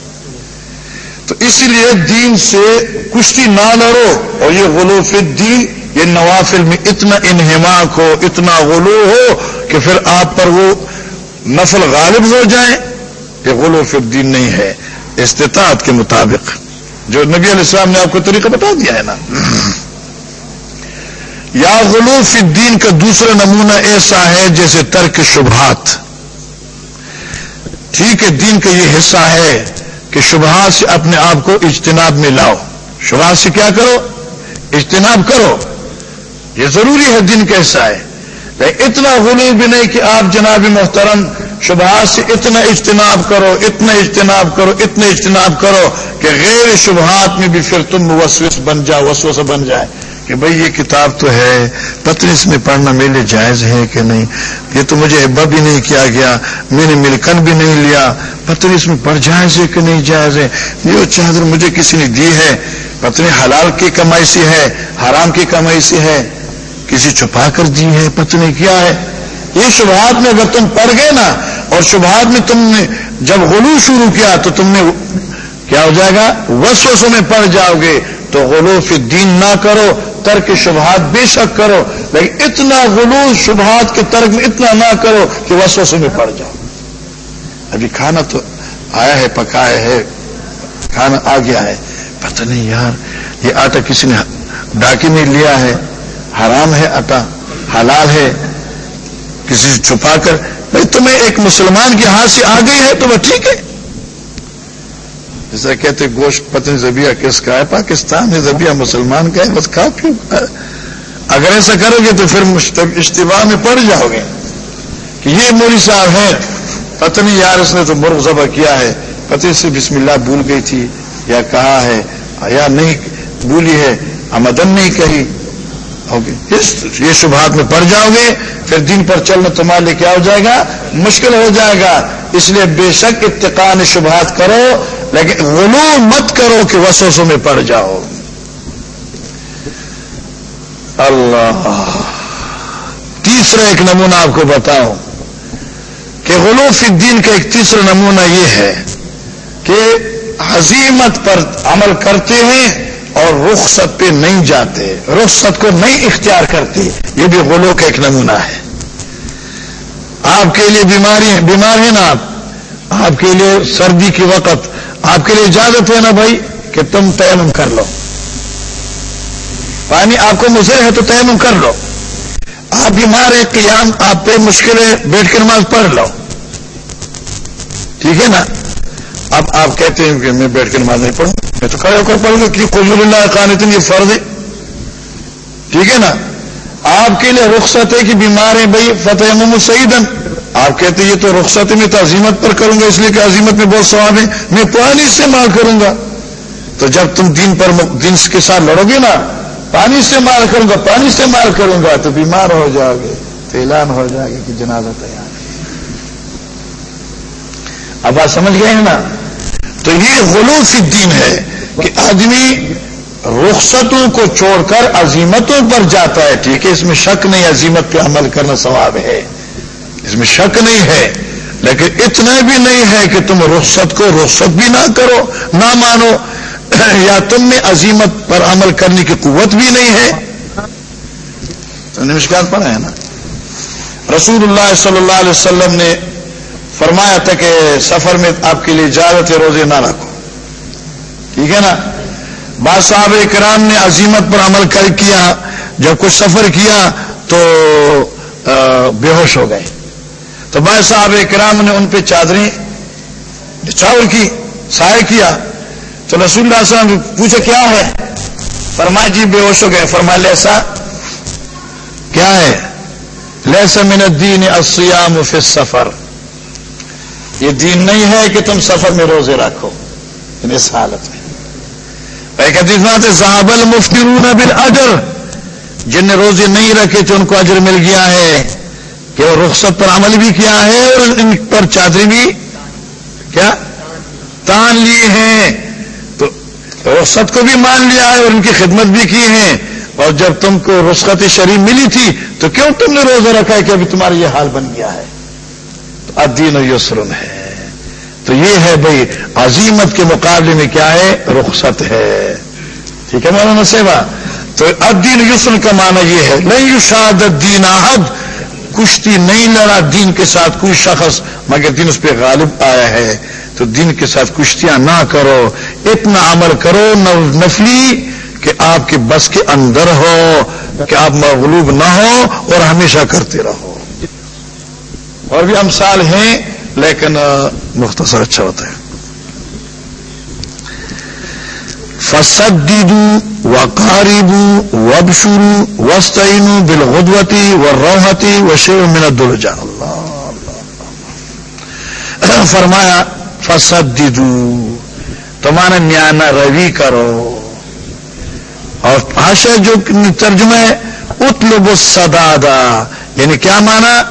تو اسی لیے دین سے کشتی نہ لڑو اور یہ غلوف دین یہ نوافل میں اتنا انہماک ہو، اتنا غلو ہو کہ پھر آپ پر وہ نفل غالب ہو جائیں یہ غلوف الدین نہیں ہے، استطاعت کے مطابق۔ جو نبی علیہ السلام نے آپ کو طریقہ بتا دیا ہے نا۔ یا غلوف الدین کا دوسرا نمونہ ایسا ہے جیسے ترک شبہات۔ ٹھیک ہے، دین کا یہ حصہ ہے۔ کہ شبہات سے اپنے آپ کو اجتناب میں لاؤ۔ شبہات سے کیا کرو؟ اجتناب کرو۔ یہ ضروری ہے دن کیسا ہے۔ اتنا غلو بھی نہیں کہ آپ جناب محترم شبہات سے اتنا اجتناب کرو، اتنا اجتناب کرو، اتنا اجتناب کرو کہ غیر شبہات میں بھی پھر تم وسوس بن جاؤ وسوس بن جائے۔ کہ بھئی یہ کتاب تو ہے پتہ اس میں پڑھنا میرے لیے جائز ہے کہ نہیں؟ یہ تو مجھے ہبا بھی نہیں کیا گیا، میں نے ملکن بھی نہیں لیا۔ پتہ اس میں پڑھ جائز ہے کہ نہیں جائز ہے؟ یہ اچھا چادر مجھے کسی نے دی ہے۔ پتنی حلال کی کمائی سے ہے، حرام کی کمائی سے ہے۔ کسی چھپا کر دی ہے پتنی کیا ہے؟ یہ شبہات میں اگر تم پڑھ گئے نا، اور شبہات میں تم نے جب غلو شروع کیا تو تم نے کیا ہو جائے گا؟ وسوسوں میں پڑ جاؤ گے۔ تو غلو فی دین نہ کرو۔ ترک شبہات بے شک کرو، لیکن اتنا غلو شبہات کے ترک میں اتنا نہ کرو کہ وسوسوں میں پڑ جاؤ۔ ابھی کھانا تو آیا ہے، پکایا ہے، کھانا آ گیا ہے۔ پتہ نہیں یار، یہ آٹا کسی نے ڈاکی میں لیا ہے۔ حرام ہے آٹا، حلال ہے۔ کسی سے چھپا کر، بھائی تمہیں ایک مسلمان کے ہاتھ سے آ گئی ہے تو وہ ٹھیک ہے۔ جیسا کہتے گوشت پتن زبیہ کس کا ہے، پاکستان میں زبیہ مسلمان کا ہے، بس کھا پیو اگر ایسا کرو گے تو پھر اشتباہ میں پڑ جاؤ گے۔ کہ یہ موری صاحب ہے پتنی یار اس نے تو مرغ ذبح کیا ہے۔ پتہ سے بسم اللہ بھول گئی تھی یا کہا ہے، یا نہیں بولی ہے، آمدن نہیں کہی۔ یہ شبہات میں پڑ جاؤ گے، پھر دن پر چلنا تمہارے لیے کیا ہو جائے گا؟ مشکل ہو جائے گا۔ اس لیے بے شک اتقان شبہات کرو۔ لیکن غلو مت کرو کہ وسوسوں میں پڑ جاؤ۔ اللہ۔ تیسرا ایک نمونہ آپ کو بتاؤ کہ غلو فی الدین کا ایک تیسرا نمونہ یہ ہے کہ عظیمت پر عمل کرتے ہیں اور رخصت پہ نہیں جاتے۔ رخصت کو نہیں اختیار کرتے۔ یہ بھی غلو کا ایک نمونہ ہے۔ آپ کے لیے بیماری بیمار ہیں نا آپ؟ آپ کے لیے سردی کے وقت آپ کے لیے اجازت ہے نا بھائی کہ تم تیمم کر لو۔ پانی آپ کو مضر ہے تو تیمم کر لو۔ آپ بیمار ہیں، قیام، آپ پہ مشکل ہے، بیٹھ کے نماز پڑھ لو۔ ٹھیک ہے نا؟ اب آپ کہتے ہیں کہ میں بیٹھ کے نماز نہیں پڑھوں۔ میں تو کھڑے ہو کر پڑھوں گا کہ قبول اللہ خان یہ فرض ہے۔ ٹھیک ہے نا؟ آپ کے لیے رخصت ہے کہ بیمار ہیں بھائی، فتح محمد سعیدن۔ آپ کہتے یہ تو رخصت میں تو عظیمت پر کروں گا، اس لیے کہ عظیمت میں بہت ثواب ہے، میں پانی سے مار کروں گا۔ تو جب تم دین پر دن کے ساتھ لڑو گے نا، پانی سے مار کروں گا، پانی سے مار کروں گا، تو بیمار ہو جاؤ گے، تو اعلان ہو جائے گا کہ جنازہ تیار اب آپ سمجھ گئے ہیں نا؟ تو یہ غلوف الدین ہے کہ آدمی رخصتوں کو چھوڑ کر عظیمتوں پر جاتا ہے، ٹھیک ہے، اس میں شک نہیں عظیمت پہ عمل کرنا ثواب ہے۔ اس میں شک نہیں ہے، لیکن اتنا بھی نہیں ہے کہ تم رخصت کو رخصت بھی نہ کرو، نہ مانو، یا تم میں عظیمت پر عمل کرنے کی قوت بھی نہیں ہے۔ تو نمشکار پڑھا ہے نا۔ رسول اللہ صلی اللہ علیہ وسلم نے فرمایا تھا کہ سفر میں آپ کے لیے اجازت روزے نہ رکھو۔ ٹھیک ہے نا؟ بعض صاحب کرام نے عظیمت پر عمل کر کیا، جب کچھ سفر کیا تو بے ہوش ہو گئے۔ تو بعض صاحب کرام نے ان پہ چادریں چاول کی، سائے کیا۔ تو رسول اللہ صلی اللہ علیہ وسلم پوچھے کیا ہے؟ فرمایا جی بے ہوش ہو گئے. فرما لیسا؟ کیا ہے؟ لیسا من الدین الصیام فی السفر. یہ دین نہیں ہے کہ تم سفر میں روزے رکھو اس حالت میں. ایک حدیث بات ہے صحاب المفترون بالعجر. جن نے روزے نہیں رکھے تو ان کو اجر مل گیا ہے۔ کہ وہ رخصت پر عمل بھی کیا ہے اور ان پر چادری بھی کیا؟ تان لیے ہیں۔ تو رخصت کو بھی مان لیا ہے اور ان کی خدمت بھی کی ہے اور جب تم کو رخصت شریف ملی تھی تو کیوں تم نے روزہ رکھا ہے کہ ابھی تمہارا یہ حال بن گیا ہے؟ تو ادین یسرن ہے۔ تو یہ ہے بھائی، عظیمت کے مقابلے میں کیا ہے؟ رخصت ہے۔ ٹھیک ہے مولانا سیوا تو ادین یسن کا معنی یہ ہے نہیں یوشاد دین احد کشتی نہیں لڑا، دین کے ساتھ کوئی شخص، مگر دین اس پہ غالب آیا ہے۔ تو دین کے ساتھ کشتیاں نہ کرو، اتنا عمل کرو نفلی کہ آپ کے بس کے اندر ہو، کہ آپ مغلوب نہ ہو اور ہمیشہ کرتے رہو۔ اور بھی امثال ہیں، لیکن مختصر اچھا ہوتا ہے۔ فسدو و قاربو وب شروع وسطین بالغدوتی و روحتی و شیو من دلجا فرمایا فسدو تمہارا نیانا روی کرو. اور آشا جو ترجمہ ہے اتلب السدادا یعنی کیا مانا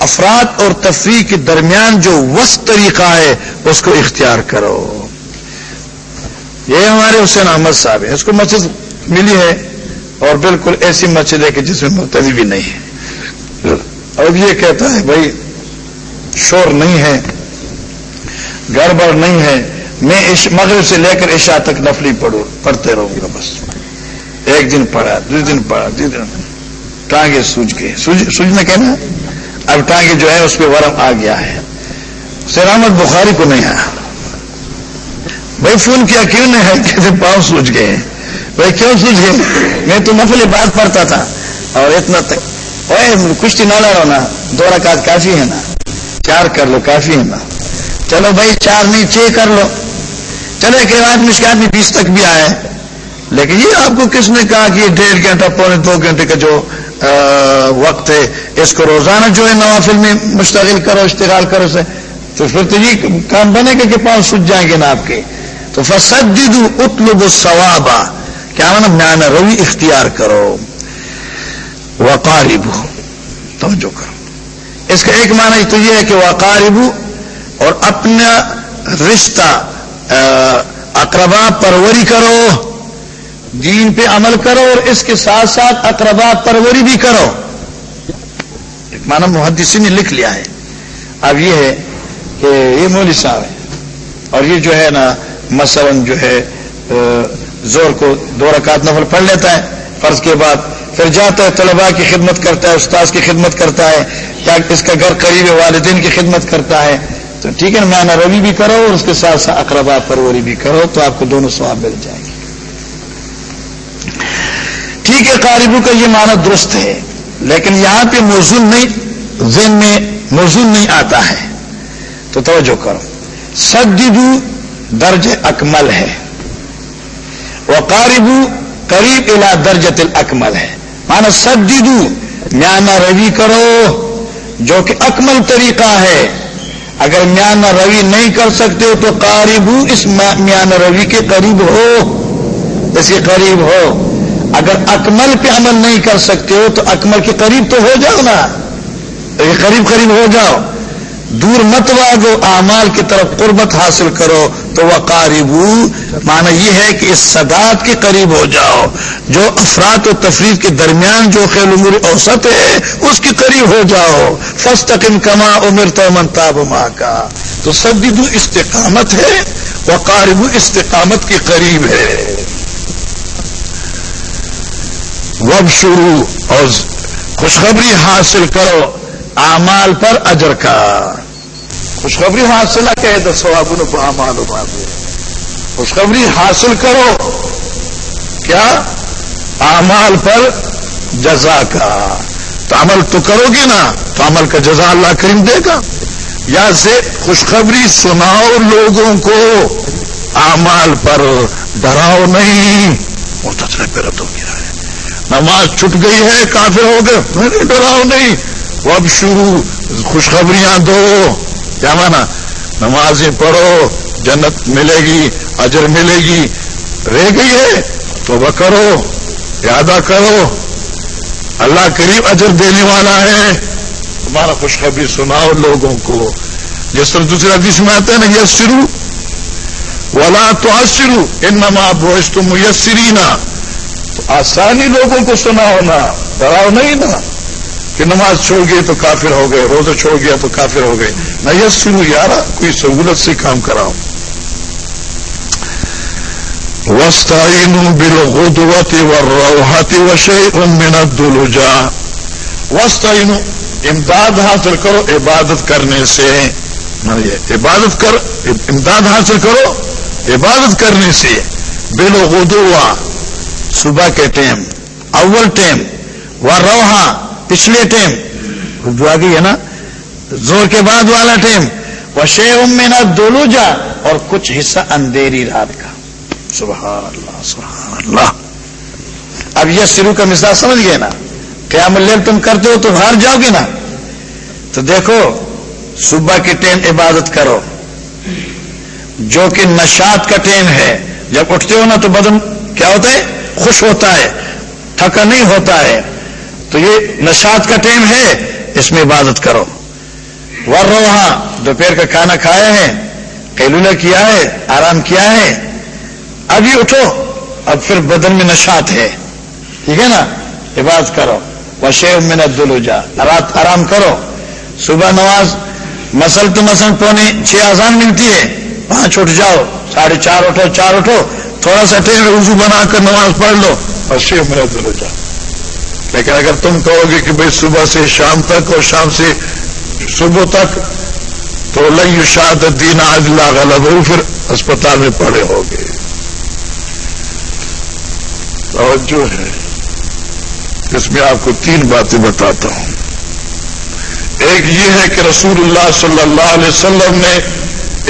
افراد اور تفریح کے درمیان جو وسط طریقہ ہے، اس کو اختیار کرو. یہ ہمارے حسین احمد صاحب ہیں۔ اس کو مسجد ملی ہے اور بالکل ایسی مسجد ہے کہ جس میں مرتبی بھی نہیں ہے۔ اب یہ کہتا ہے بھائی، شور نہیں ہے، گڑبڑ نہیں ہے۔ میں مغرب سے لے کر عشاء تک نفلی پڑھوں، پڑھتے رہوں گا بس۔ ایک دن پڑھا دو دن پڑھا دو دن۔ ٹانگے سوج گئے۔ سوجنا کہنا، اب ٹانگے جو ہے اس پہ ورم آ گیا ہے۔ سیرامت بخاری کو نہیں آیا۔ بھائی فون کیا کیوں نہیں ہے کہتے پاؤں سوج گئے بھائی کیوں سوج گئے میں تو نفل بات پڑھتا تھا۔ اور اتنا تک۔ کشتی نہ لڑو نا دو رکعت کافی ہے نا۔ چار کر لو، کافی ہے نا۔ چلو بھائی، چار نہیں، چھ کر لو۔ چلو، ایک روایت مشکل بھی بیس تک بھی آئے لیکن یہ آپ کو کس نے کہا کہ یہ ڈیڑھ گھنٹہ، پونے دو گھنٹے کا جو وقت ہے، اس کو روزانہ جو ہے نوافل میں مشتغل کرو، اشتغال کرو سے۔ تو پھر تو یہ کام بنے گا کہ پاؤں سج جائیں گے نا آپ کے۔ تو فسدو اطلب الصوابا کیا مانا میانا روی اختیار کرو۔ وقارب توجہ کرو۔ اس کا ایک معنی تو یہ ہے کہ وقارب اور اپنا رشتہ اقربا پروری کرو۔ دین پہ عمل کرو اور اس کے ساتھ ساتھ اقربا پروری بھی کرو۔ ایک معنی محدثی نے لکھ لیا ہے۔ اب یہ ہے کہ یہ مولی صاحب ہے اور یہ جو ہے نا مثلا جو ہے زور کو دو رکعت نفل پڑھ لیتا ہے، فرض کے بعد پھر جاتا ہے، طلباء کی خدمت کرتا ہے، استاذ کی خدمت کرتا ہے، یا اس کا گھر قریب والدین کی خدمت کرتا ہے۔ تو ٹھیک ہے نا میں روی بھی کرو اور اس کے ساتھ ساتھ اقربا پروری بھی کرو، تو آپ کو دونوں سواب مل جائیں گے ٹھیک ہے، قاربو کا یہ معنی درست ہے، لیکن یہاں پہ موزون نہیں، ذہن میں موزون نہیں آتا ہے۔ تو توجہ کرو۔ سجدو درج اکمل ہے۔ وہ قریب الا درجت اکمل ہے۔ مانا سجدو میانا روی کرو، جو کہ اکمل طریقہ ہے۔ اگر میانا روی نہیں کر سکتے ہو تو قاربو اس میانا روی کے قریب ہو۔ اس کے قریب ہو۔ اگر اکمل پہ عمل نہیں کر سکتے ہو تو اکمل کے قریب تو ہو جاؤ نا۔ یہ قریب قریب ہو جاؤ۔ دور مت واگو، اعمال کی طرف قربت حاصل کرو۔ تو وہ قاربو مانا یہ ہے کہ اس صدات کے قریب ہو جاؤ۔ جو افراد و تفریح کے درمیان جو خیل عمر اوسط ہے، اس کے قریب ہو جاؤ۔ فسٹ کما عمر تو منتاب ماں کا۔ تو سدید استقامت ہے وہ قارب استقامت کے قریب ہے۔ وب شروع اور خوشخبری حاصل کرو۔ اعمال پر اجر کا۔ خوشخبری حاصل کہ دس سوابن کو امال و خوشخبری حاصل کرو۔ کیا؟ اعمال پر جزا کا۔ تو عمل تو کرو گے نا؟ تو عمل کا جزا اللہ کریم دے گا۔ یا سے خوشخبری سناؤ لوگوں کو۔ اعمال پر ڈراؤ نہیں۔ وہ تجربے پہ رد ہو گیا ہے نماز چھٹ گئی ہے، کافر ہو گئے ڈراؤ نہیں۔ وہ اب شروع، خوشخبریاں دو، کیا مانا؟ نمازیں پڑھو، جنت ملے گی، اجر ملے گی۔ رہ گئی ہے تو وہ کرو یادہ کرو۔ اللہ قریب اجر دینے والا ہے۔ تمہارا خوشخبری سناؤ لوگوں کو۔ جس طرح دوسرے حدیث میں آتا ہے نا یس شروع والا تو شروع ان نما بوش تم یسرینا۔ تو آسانی لوگوں کو سناؤ نا، ڈراؤ نہیں نا۔ کہ نماز چھوڑ گئے تو کافر ہو گئے، روزہ چھوڑ گیا تو کافر ہو گئے۔ نہ یس شروع یار کوئی سہولت سے کام کراؤ وسطین بالغدوت والروحت وشیء من الدلجا۔ وسطین امداد حاصل کرو عبادت کرنے سے۔ عبادت کر، امداد حاصل کرو عبادت کرنے سے۔ بالغدوا صبح کے ٹائم اول ٹائم و روحا پچھلے ٹائم جو آگے ہے نا؟ زور کے بعد والا ٹائم وہ شے امنا دولوجا اور کچھ حصہ اندھیری رات کا۔ سبحان اللہ سبحان اللہ۔ اب یہ شروع کا مثال سمجھ گئے نا؟ کیا ملیل تم کرتے ہو تو باہر جاؤ گے نا؟ تو دیکھو، صبح کے ٹائم عبادت کرو۔ جو کہ نشات کا ٹائم ہے، جب اٹھتے ہو نا تو بدن کیا ہوتا ہے؟ خوش ہوتا ہے، تھکا نہیں ہوتا ہے۔ تو یہ نشات کا ٹائم ہے، اس میں عبادت کرو۔ ور روحا ہاں، دوپہر کا کھانا کھایا ہے کیلولا کیا ہے، آرام کیا ہے۔ ابھی اٹھو، اب پھر بدن میں نشات ہے۔ ٹھیک ہے نا؟ عبادت کرو۔ وشیو منت دلو جا رات آرام کرو۔ صبح نماز، مسل تو مسل پونے چھ آسان ملتی ہے۔ پانچ اٹھ جاؤ، ساڑھے چار اٹھو چار اٹھو۔ تھوڑا سا ٹین وضو بنا کر نماز پڑھ لو۔ اور شیو میرا دلو جا لیکن اگر تم کہو گے کہ بھائی صبح سے شام تک اور شام سے صبح تک، تو لئی شاد دین آج غلط ہو پھر اسپتال میں پڑے ہوگے توجہ ہے۔ اس میں آپ کو تین باتیں بتاتا ہوں۔ ایک یہ ہے کہ رسول اللہ صلی اللہ علیہ وسلم نے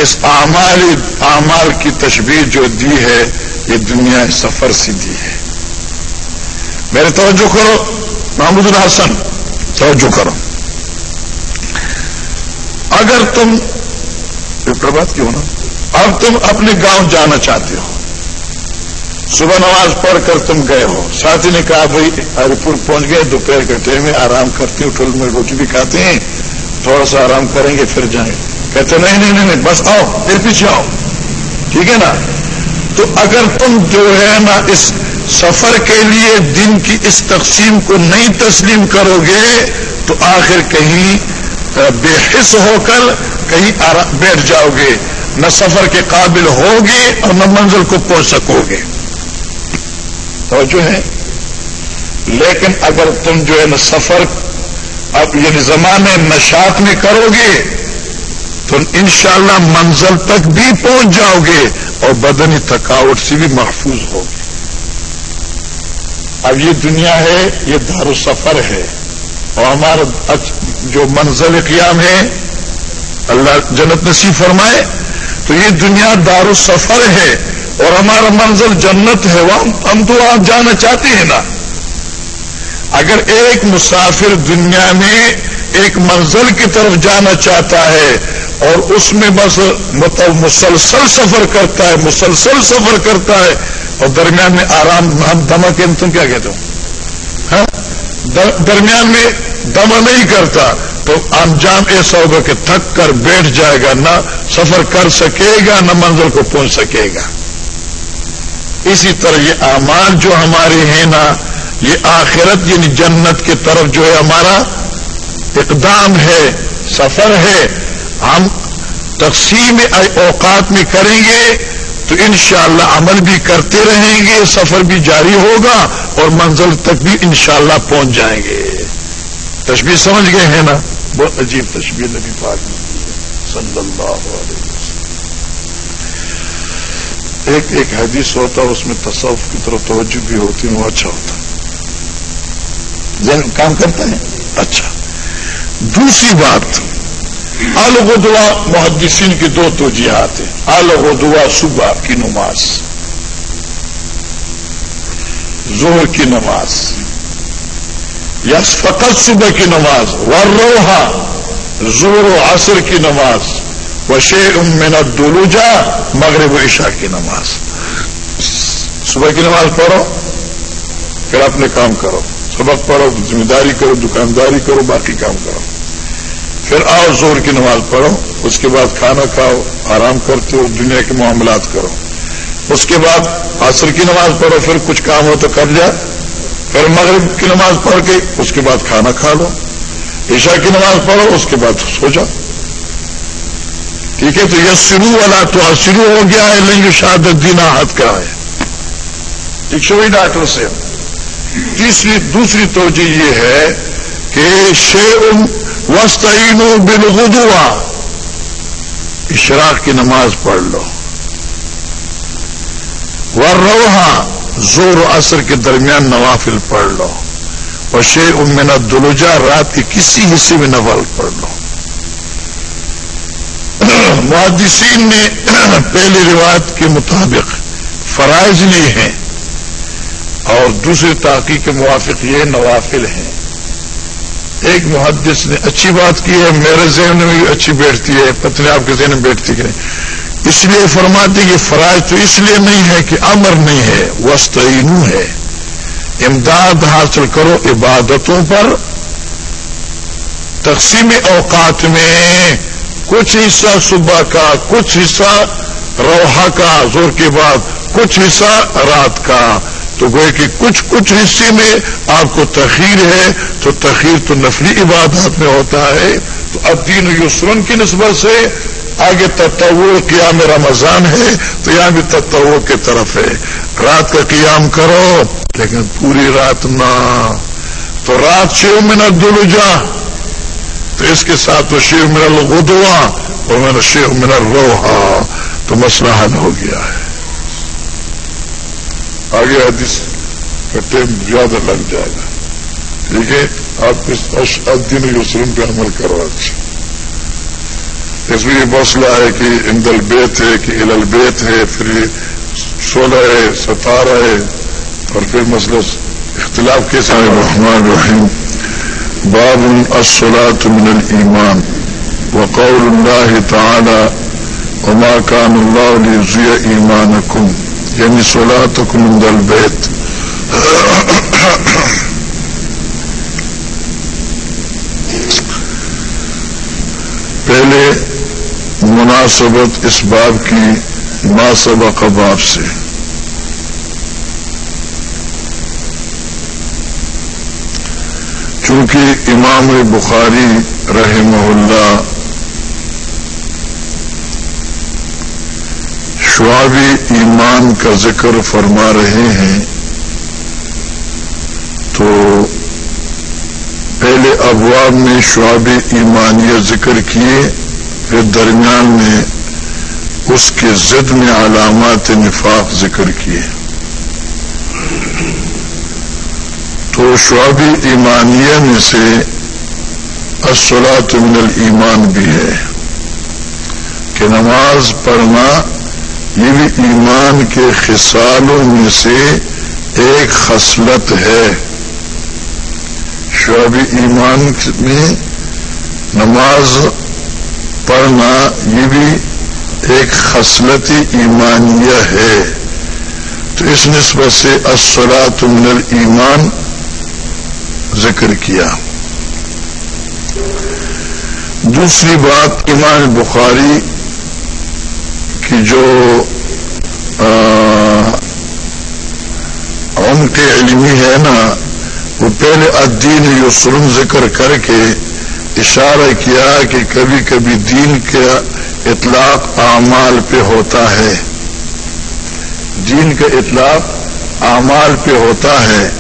اس اعمال اعمال کی تشبیح جو دی ہے، یہ دنیا سفر سے دی ہے۔ میرے توجہ کرو، محمود الحسن، توجہ کرو۔ اگر تم بات کیوں نا؟ اب تم اپنے گاؤں جانا چاہتے ہو۔ صبح نماز پڑھ کر تم گئے ہو۔ ساتھی نے کہا، بھائی ہری پور پہنچ گئے، دوپہر کے ٹائم میں آرام کرتے ہیں ٹھول میں روٹی بھی کھاتے ہیں، تھوڑا سا آرام کریں گے، پھر جائیں۔ کہتے نہیں نہیں نہیں نہیں، بس آؤ، پھر پیچھے آؤ۔ ٹھیک ہے نا؟ تو اگر تم جو ہے نا، اس سفر کے لیے دن کی اس تقسیم کو نہیں تسلیم کرو گے تو آخر کہیں بے حص ہو کر کہیں بیٹھ جاؤ گے۔ نہ سفر کے قابل ہوگے اور نہ منزل کو پہنچ سکو گے۔ توجہ ہے؟ لیکن اگر تم جو ہے نا سفر اب یعنی زمانے نشات میں کرو گے، تو انشاءاللہ منزل تک بھی پہنچ جاؤ گے اور بدنی تھکاوٹ سے بھی محفوظ ہوگی اب یہ دنیا ہے، یہ دار و سفر ہے۔ اور ہمارا جو منزل قیام ہے، اللہ جنت نصیب فرمائے۔ تو یہ دنیا دار و سفر ہے اور ہمارا منزل جنت ہے۔ ہم تو وہاں جانا چاہتے ہیں نا۔ اگر ایک مسافر دنیا میں ایک منزل کی طرف جانا چاہتا ہے اور اس میں بس مطلب مسلسل سفر کرتا ہے، مسلسل سفر کرتا ہے اور درمیان میں آرام ہم دما کے تم کیا کہتے ہو؟ ہاں؟ درمیان میں دما نہیں کرتا تو انجام ایسا ہوگا کہ تھک کر بیٹھ جائے گا نہ سفر کر سکے گا نہ منزل کو پہنچ سکے گا۔ اسی طرح یہ اعمال جو ہمارے ہیں نا، یہ آخرت یعنی جنت کی طرف جو ہے ہمارا اقدام ہے، سفر ہے۔ ہم تقسیم اوقات میں کریں گے تو انشاءاللہ عمل بھی کرتے رہیں گے، سفر بھی جاری ہوگا اور منزل تک بھی انشاءاللہ پہنچ جائیں گے۔ تشبیح سمجھ گئے ہیں نا؟ بہت عجیب تشبیح نبی پاک صلی اللہ علیہ وسلم۔ ایک ایک حدیث ہوتا اس میں تصوف کی طرف توجہ بھی ہوتی وہ اچھا ہوتا ذہن کام کرتا ہے؟ اچھا۔ دوسری بات الگ دعا محدثین کی دو توجیحات ہیں۔ الگ دعا صبح کی نماز۔ زہر کی نماز۔ یا فقط صبح کی نماز۔ ورروحا زور و عصر کی نماز۔ و شیر من الدلوجا مغرب و عشاء کی نماز۔ صبح کی نماز پڑھو، پھر اپنے کام کرو۔ سبق پڑھو، ذمہ داری کرو، دکانداری کرو، باقی کام کرو۔ پھر آؤ زور کی نماز پڑھو، اس کے بعد کھانا کھاؤ، آرام کرتے ہو، دنیا کے معاملات کرو۔ اس کے بعد عصر کی نماز پڑھو، پھر کچھ کام ہو تو کر لیا پھر مغرب کی نماز پڑھ کے، اس کے بعد کھانا کھا لو۔ عشاء کی نماز پڑھو، اس کے بعد سو جاؤ۔ ٹھیک ہے؟ تو یہ شروع والا تو شروع ہو گیا ہے لنگ شہادت دینا ہاتھ کا ہے؟ ٹھیک شوئی ڈاکٹر سے۔ تیسری، دوسری توجہ یہ ہے کہ شیر وسطین بالغدوا اشراق کی نماز پڑھ لو۔ ور زور و اثر کے درمیان نوافل پڑھ لو۔ اور شیر امین دلوجا رات کے کسی حصے میں نوال پڑھ لو۔ محدثین نے پہلی روایت کے مطابق فرائض نہیں ہیں اور دوسری تحقیق کے موافق یہ نوافل ہیں۔ ایک محدث نے اچھی بات کی ہے، میرے ذہن میں بھی اچھی بیٹھتی ہے، پتنی آپ کے ذہن میں بیٹھتی کہ نہیں اس لیے فرماتے کہ فرائض تو اس لیے نہیں ہے کہ امر نہیں ہے وسطینو ہے۔ امداد حاصل کرو عبادتوں پر۔ تقسیم اوقات میں کچھ حصہ صبح کا، کچھ حصہ روحا کا زور کے بعد کچھ حصہ رات کا۔ تو گوئے کہ کچھ کچھ حصے میں آپ کو تخیر ہے، تو تخیر تو نفلی عبادات میں ہوتا ہے۔ تو اب دین یسرن کی نسبت سے آگے تتو قیام رمضان ہے، تو یہاں بھی تتو کی طرف ہے۔ رات کا قیام کرو، لیکن پوری رات نہ۔ تو رات شیو منٹ دلجا تو اس کے ساتھ تو شیو منل گدوا اور میرا شیو منل روحا تو مسئلہ حل ہو گیا ہے۔ آگے حدیث کا ٹائم زیادہ لگ جائے گا۔ ٹھیک ہے؟ آپ اس دن یوسلم پہ عمل کرو اچھا اس میں یہ مسئلہ ہے کہ اندل بیت ہے کہ الل بیت ہے، پھر سولہ ہے، ستارہ ہے، اور پھر مسئلہ اختلاف کے سارے رحمان رحیم باب الصلاة من الایمان۔ وقول اللہ تعالی، وما كان الله ليضيع ایمانکم۔ یعنی سولہ تو کمندل بیت پہلے مناسبت اس باب کی ماسبہ کباب سے۔ چونکہ امام بخاری رحمہ اللہ شعابی ایمان کا ذکر فرما رہے ہیں، تو پہلے ابواب میں شعابی ایمانیہ ذکر کیے، پھر درمیان میں اس کے زد میں علامات نفاق ذکر کیے۔ تو شعابی ایمانیہ میں سے اصلاۃ من الایمان بھی ہے کہ نماز پڑھنا یہ بھی ایمان کے خسالوں میں سے ایک خصلت ہے۔ شعب ایمان میں نماز پڑھنا یہ بھی ایک خصلت ایمانیہ ہے۔ تو اس نسبت سے اسرات من ایمان ذکر کیا۔ دوسری بات ایمان بخاری کی جو ان کے علمی ہے نا، وہ پہلے الدین یسرن ذکر کر کے اشارہ کیا کہ کبھی کبھی دین کا اطلاق اعمال پہ ہوتا ہے۔ دین کا اطلاق اعمال پہ ہوتا ہے۔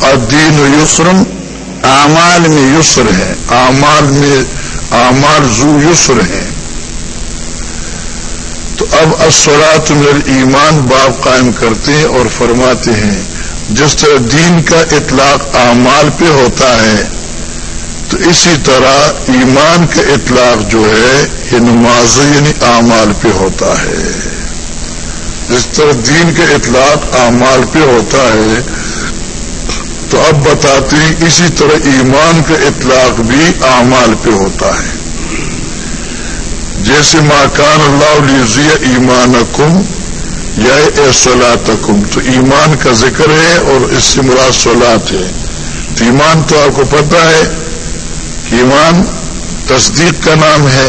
الدین یسرم اعمال میں یسر ہے۔ اعمال میں، اعمال زو یسر ہے۔ اب اسورات من ایمان باپ قائم کرتے ہیں اور فرماتے ہیں، جس طرح دین کا اطلاق اعمال پہ ہوتا ہے، تو اسی طرح ایمان کا اطلاق جو ہے، یہ نماز یعنی اعمال پہ ہوتا ہے۔ جس طرح دین کا اطلاق اعمال پہ ہوتا ہے، تو اب بتاتے ہیں اسی طرح ایمان کا اطلاق بھی اعمال پہ ہوتا ہے۔ جیسے ماکان اللہ علیہ ایمان کم یا اے سولاتکم تو ایمان کا ذکر ہے اور اس سے مراد سولات ہے۔ تو ایمان تو آپ کو پتا ہے کہ ایمان تصدیق کا نام ہے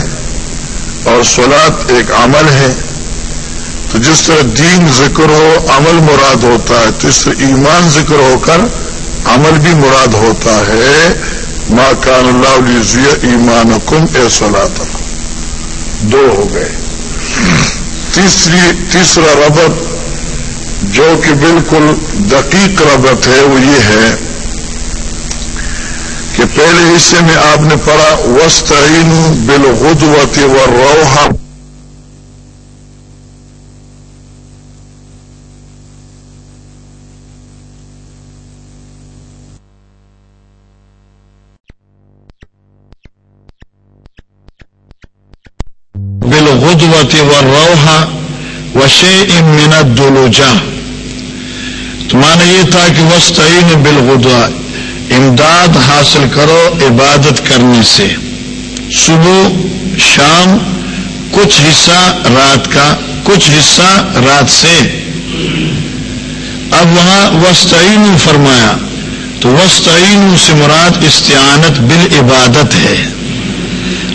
اور سولاد ایک عمل ہے۔ تو جس طرح دین ذکر ہو، عمل مراد ہوتا ہے۔ تو اس طرح ایمان ذکر ہو کر عمل بھی مراد ہوتا ہے۔ ماں کان اللہ ایمان کم اے سولاد دو ہو گئے۔ تیسری، تیسرا ربط جو کہ بالکل دقیق ربط ہے، وہ یہ ہے کہ پہلے حصے میں آپ نے پڑھا وسطین بالغدوت و روحا بالغدوت و روحا وشے منت دولوجا تو مانا یہ تھا کہ وسطین بالغدوا امداد حاصل کرو عبادت کرنے سے۔ صبح، شام، کچھ حصہ رات کا، کچھ حصہ رات سے۔ اب وہاں وسطین فرمایا، تو وسطین سے مراد استعانت بال عبادت ہے۔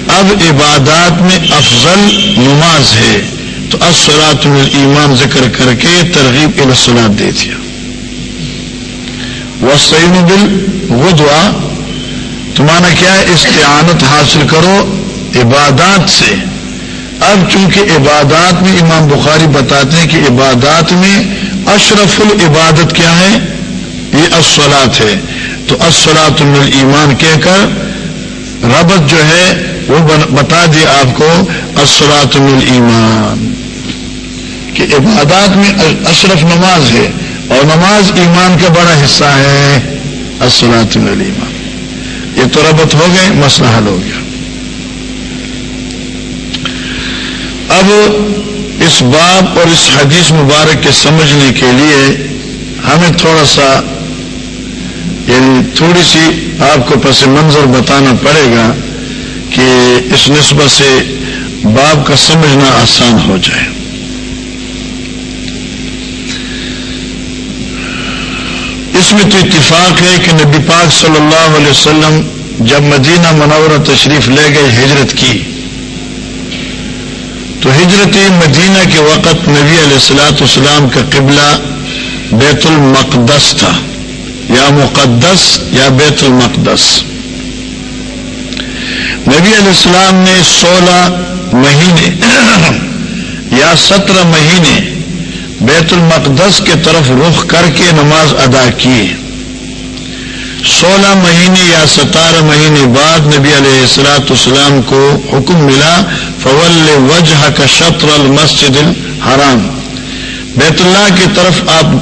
اب عبادات میں افضل نماز ہے، تو اسرات ایمان ذکر کر کے ترغیب السلاد دے دیا۔ وہ سعین بل وہ دعا تمہارا کیا ہے؟ استعانت حاصل کرو عبادات سے۔ اب چونکہ عبادات میں امام بخاری بتاتے ہیں کہ عبادات میں اشرف العبادت کیا ہے؟ یہ اسلات ہے۔ تو اسلات ایمان کہہ کر ربط جو ہے وہ بتا دیا آپ کو اسرات ایمان کہ عبادات میں اشرف نماز ہے اور نماز ایمان کا بڑا حصہ ہے اسرات ایمان یہ تو ربط ہو گئے، مسئلہ حل ہو گیا۔ اب اس باب اور اس حدیث مبارک کے سمجھنے کے لیے ہمیں تھوڑا سا یعنی تھوڑی سی آپ کو پس منظر بتانا پڑے گا۔ کہ اس نسبت سے باپ کا سمجھنا آسان ہو جائے۔ اس میں تو اتفاق ہے کہ نبی پاک صلی اللہ علیہ وسلم جب مدینہ منورہ تشریف لے گئے ہجرت کی، تو ہجرت مدینہ کے وقت نبی علیہ السلاۃ اسلام کا قبلہ بیت المقدس تھا۔ یا مقدس یا بیت المقدس۔ نبی علیہ السلام نے سولہ مہینے یا سترہ مہینے بیت المقدس کے طرف رخ کر کے نماز ادا کی سولہ مہینے یا ستارہ مہینے بعد نبی علیہ السلاۃ السلام کو حکم ملا، فول وجہ کا شطر المسجد الحرام۔ بیت اللہ کی طرف آپ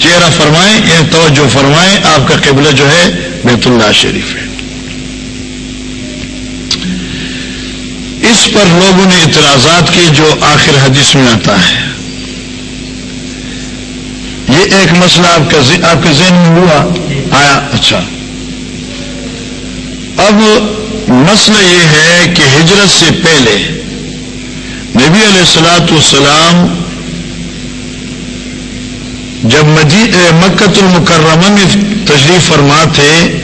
چہرہ فرمائیں یا توجہ فرمائیں، آپ کا قبلہ جو ہے بیت اللہ شریف ہے۔ اس پر لوگوں نے اعتراضات کی جو آخر حدیث میں آتا ہے۔ یہ ایک مسئلہ آپ کا آپ کے ذہن میں ہوا؟ آیا؟ اچھا۔ اب مسئلہ یہ ہے کہ ہجرت سے پہلے نبی علیہ السلاۃ والسلام جب مکت المکرمہ میں تشریف فرما تھے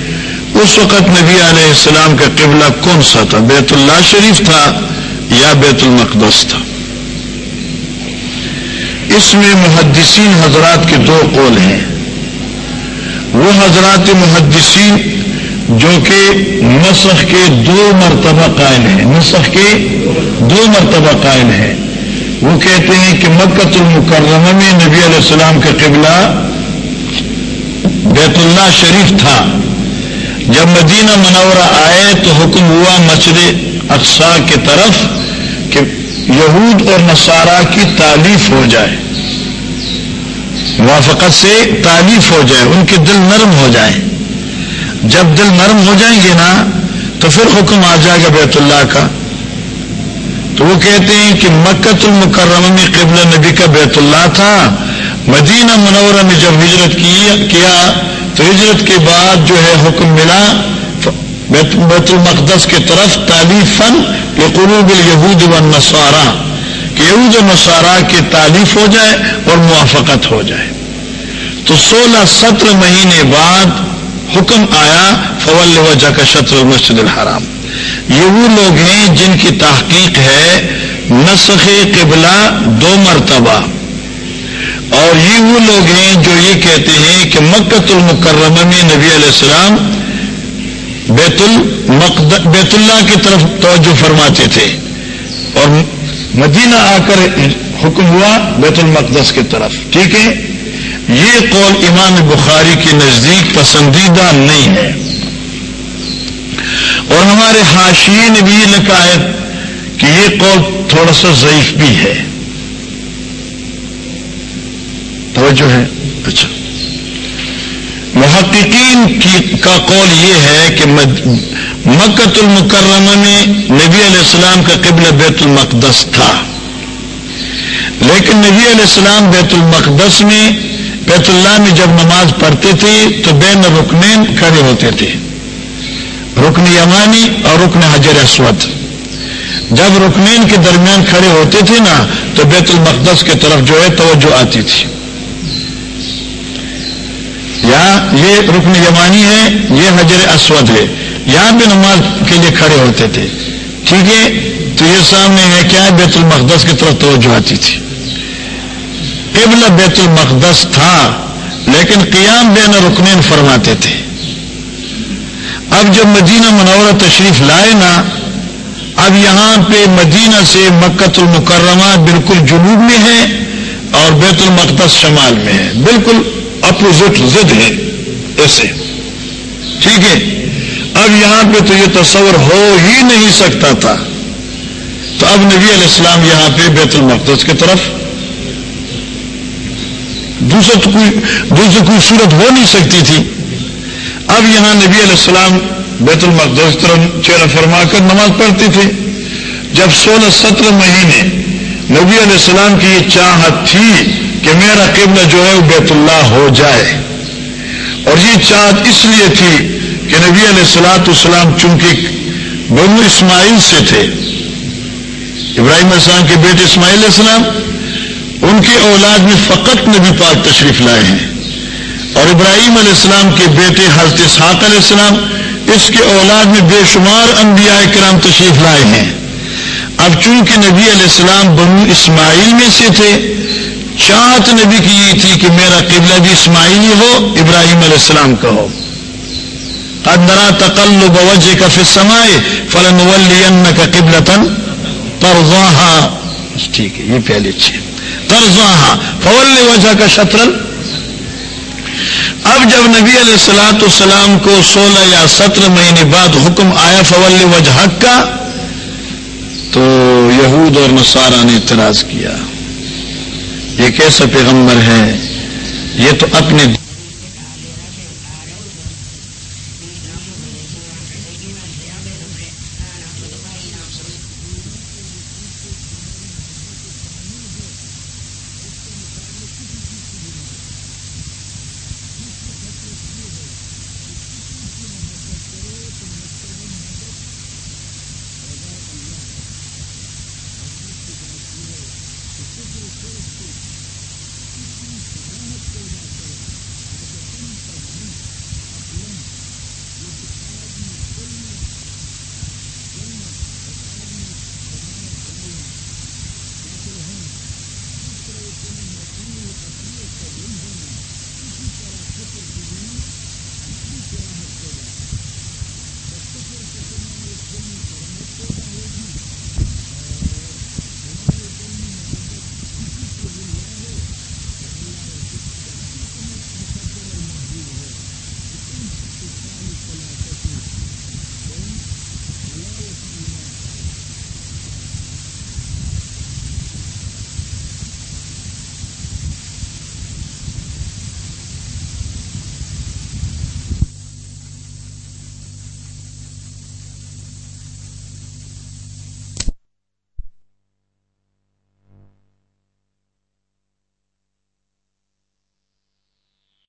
اس وقت نبی علیہ السلام کا قبلہ کون سا تھا؟ بیت اللہ شریف تھا یا بیت المقدس تھا؟ اس میں محدثین حضرات کے دو قول ہیں۔ وہ حضرات محدثین جو کہ نسخ کے دو مرتبہ قائل ہیں۔ نسخ کے دو مرتبہ قائل ہیں۔ وہ کہتے ہیں کہ مکت المکرمہ میں نبی علیہ السلام کا قبلہ بیت اللہ شریف تھا۔ جب مدینہ منورہ آئے تو حکم ہوا مسجد اقسا کی طرف کہ یہود اور نصارہ کی تعلیف ہو جائے۔ موافقت سے تعلیف ہو جائے، ان کے دل نرم ہو جائیں۔ جب دل نرم ہو جائیں گے نا، تو پھر حکم آ جائے گا بیت اللہ کا۔ تو وہ کہتے ہیں کہ مکت المکرمہ میں قبل نبی کا بیت اللہ تھا۔ مدینہ منورہ میں جب ہجرت کیا تو ہجرت کے بعد جو ہے حکم ملا، بیت المقدس کے طرف تعلیف فن یہ قروب و نسوارا کہ یہود و نسوارا کی تعلیف ہو جائے اور موافقت ہو جائے۔ تو سولہ سترہ مہینے بعد حکم آیا، فول وجہ کا شطر المسجد الحرام۔ یہ وہ لوگ ہیں جن کی تحقیق ہے نسخ قبلہ دو مرتبہ۔ اور یہ وہ لوگ ہیں جو یہ کہتے ہیں کہ مکت المکرمہ میں نبی علیہ السلام بیت المقد بیت اللہ کی طرف توجہ فرماتے تھے اور مدینہ آ کر حکم ہوا بیت المقدس کی طرف۔ ٹھیک ہے؟ یہ قول امام بخاری کے نزدیک پسندیدہ نہیں ہے۔ اور ہمارے حاشی نے بھی لکھا ہے کہ یہ قول تھوڑا سا ضعیف بھی ہے۔ توجہ ہے۔ اچھا محققین کی کا قول یہ ہے کہ مکت المکرمہ میں نبی علیہ السلام کا قبل بیت المقدس تھا۔ لیکن نبی علیہ السلام بیت المقدس میں بیت اللہ میں جب نماز پڑھتے تھے تو بین رکنین کھڑے ہوتے تھے۔ رکن یمانی اور رکن حجر اسود۔ جب رکنین کے درمیان کھڑے ہوتے تھے نا تو بیت المقدس کی طرف جو ہے توجہ آتی تھی۔ یا یہ رکن یمانی ہے، یہ حجر اسود ہے۔ یہاں بھی نماز کے لیے کھڑے ہوتے تھے۔ ٹھیک ہے؟ تو یہ سامنے ہے کیا بیت المقدس کی طرف توجہ آتی تھی۔ قبل بیت المقدس تھا، لیکن قیام بین رکنین فرماتے تھے۔ اب جب مدینہ منورہ تشریف لائے نا، اب یہاں پہ مدینہ سے مکت المکرمہ بالکل جنوب میں ہے اور بیت المقدس شمال میں ہے۔ بالکل اپوزٹ زد ہے، ایسے۔ ٹھیک ہے۔ اب یہاں پہ تو یہ تصور ہو ہی نہیں سکتا تھا۔ تو اب نبی علیہ السلام یہاں پہ بیت المقدس کی طرف۔ دوسرا تو کوئی دوسری کوئی صورت ہو نہیں سکتی تھی۔ اب یہاں نبی علیہ السلام بیت المقدس طرف چہرہ فرما کر نماز پڑھتے تھے۔ جب سولہ سترہ مہینے نبی علیہ السلام کی یہ چاہت تھی کہ میرا قبلہ جو ہے وہ بیت اللہ ہو جائے۔ اور یہ چاہت اس لیے تھی کہ نبی علیہ السلاۃ السلام چونکہ بنو اسماعیل سے تھے، ابراہیم علیہ السلام کے بیٹے اسماعیل علیہ السلام، ان کی اولاد میں فقط نبی پاک تشریف لائے ہیں۔ اور ابراہیم علیہ السلام کے بیٹے حضرت اسحاق علیہ السلام اس کے اولاد میں بے شمار انبیاء کرام تشریف لائے ہیں۔ اب چونکہ نبی علیہ السلام بنو اسماعیل میں سے تھے چاہت نبی کی یہ تھی کہ میرا قبلہ بھی اسماعیلی ہو، ابراہیم علیہ السلام کا ہو۔ قدرا تقل بوجہ کا فسمائے فلن ولین کا قبل تن ٹھیک ہے، یہ پہلے اچھے ترزاہا فول وجہ کا شطرل اب جب نبی علیہ السلاۃ السلام کو سولہ یا سترہ مہینے بعد حکم آیا فول وجہ کا تو یہود اور نصارہ نے اعتراض کیا۔ یہ کیسا پیغمبر ہے یہ تو اپنے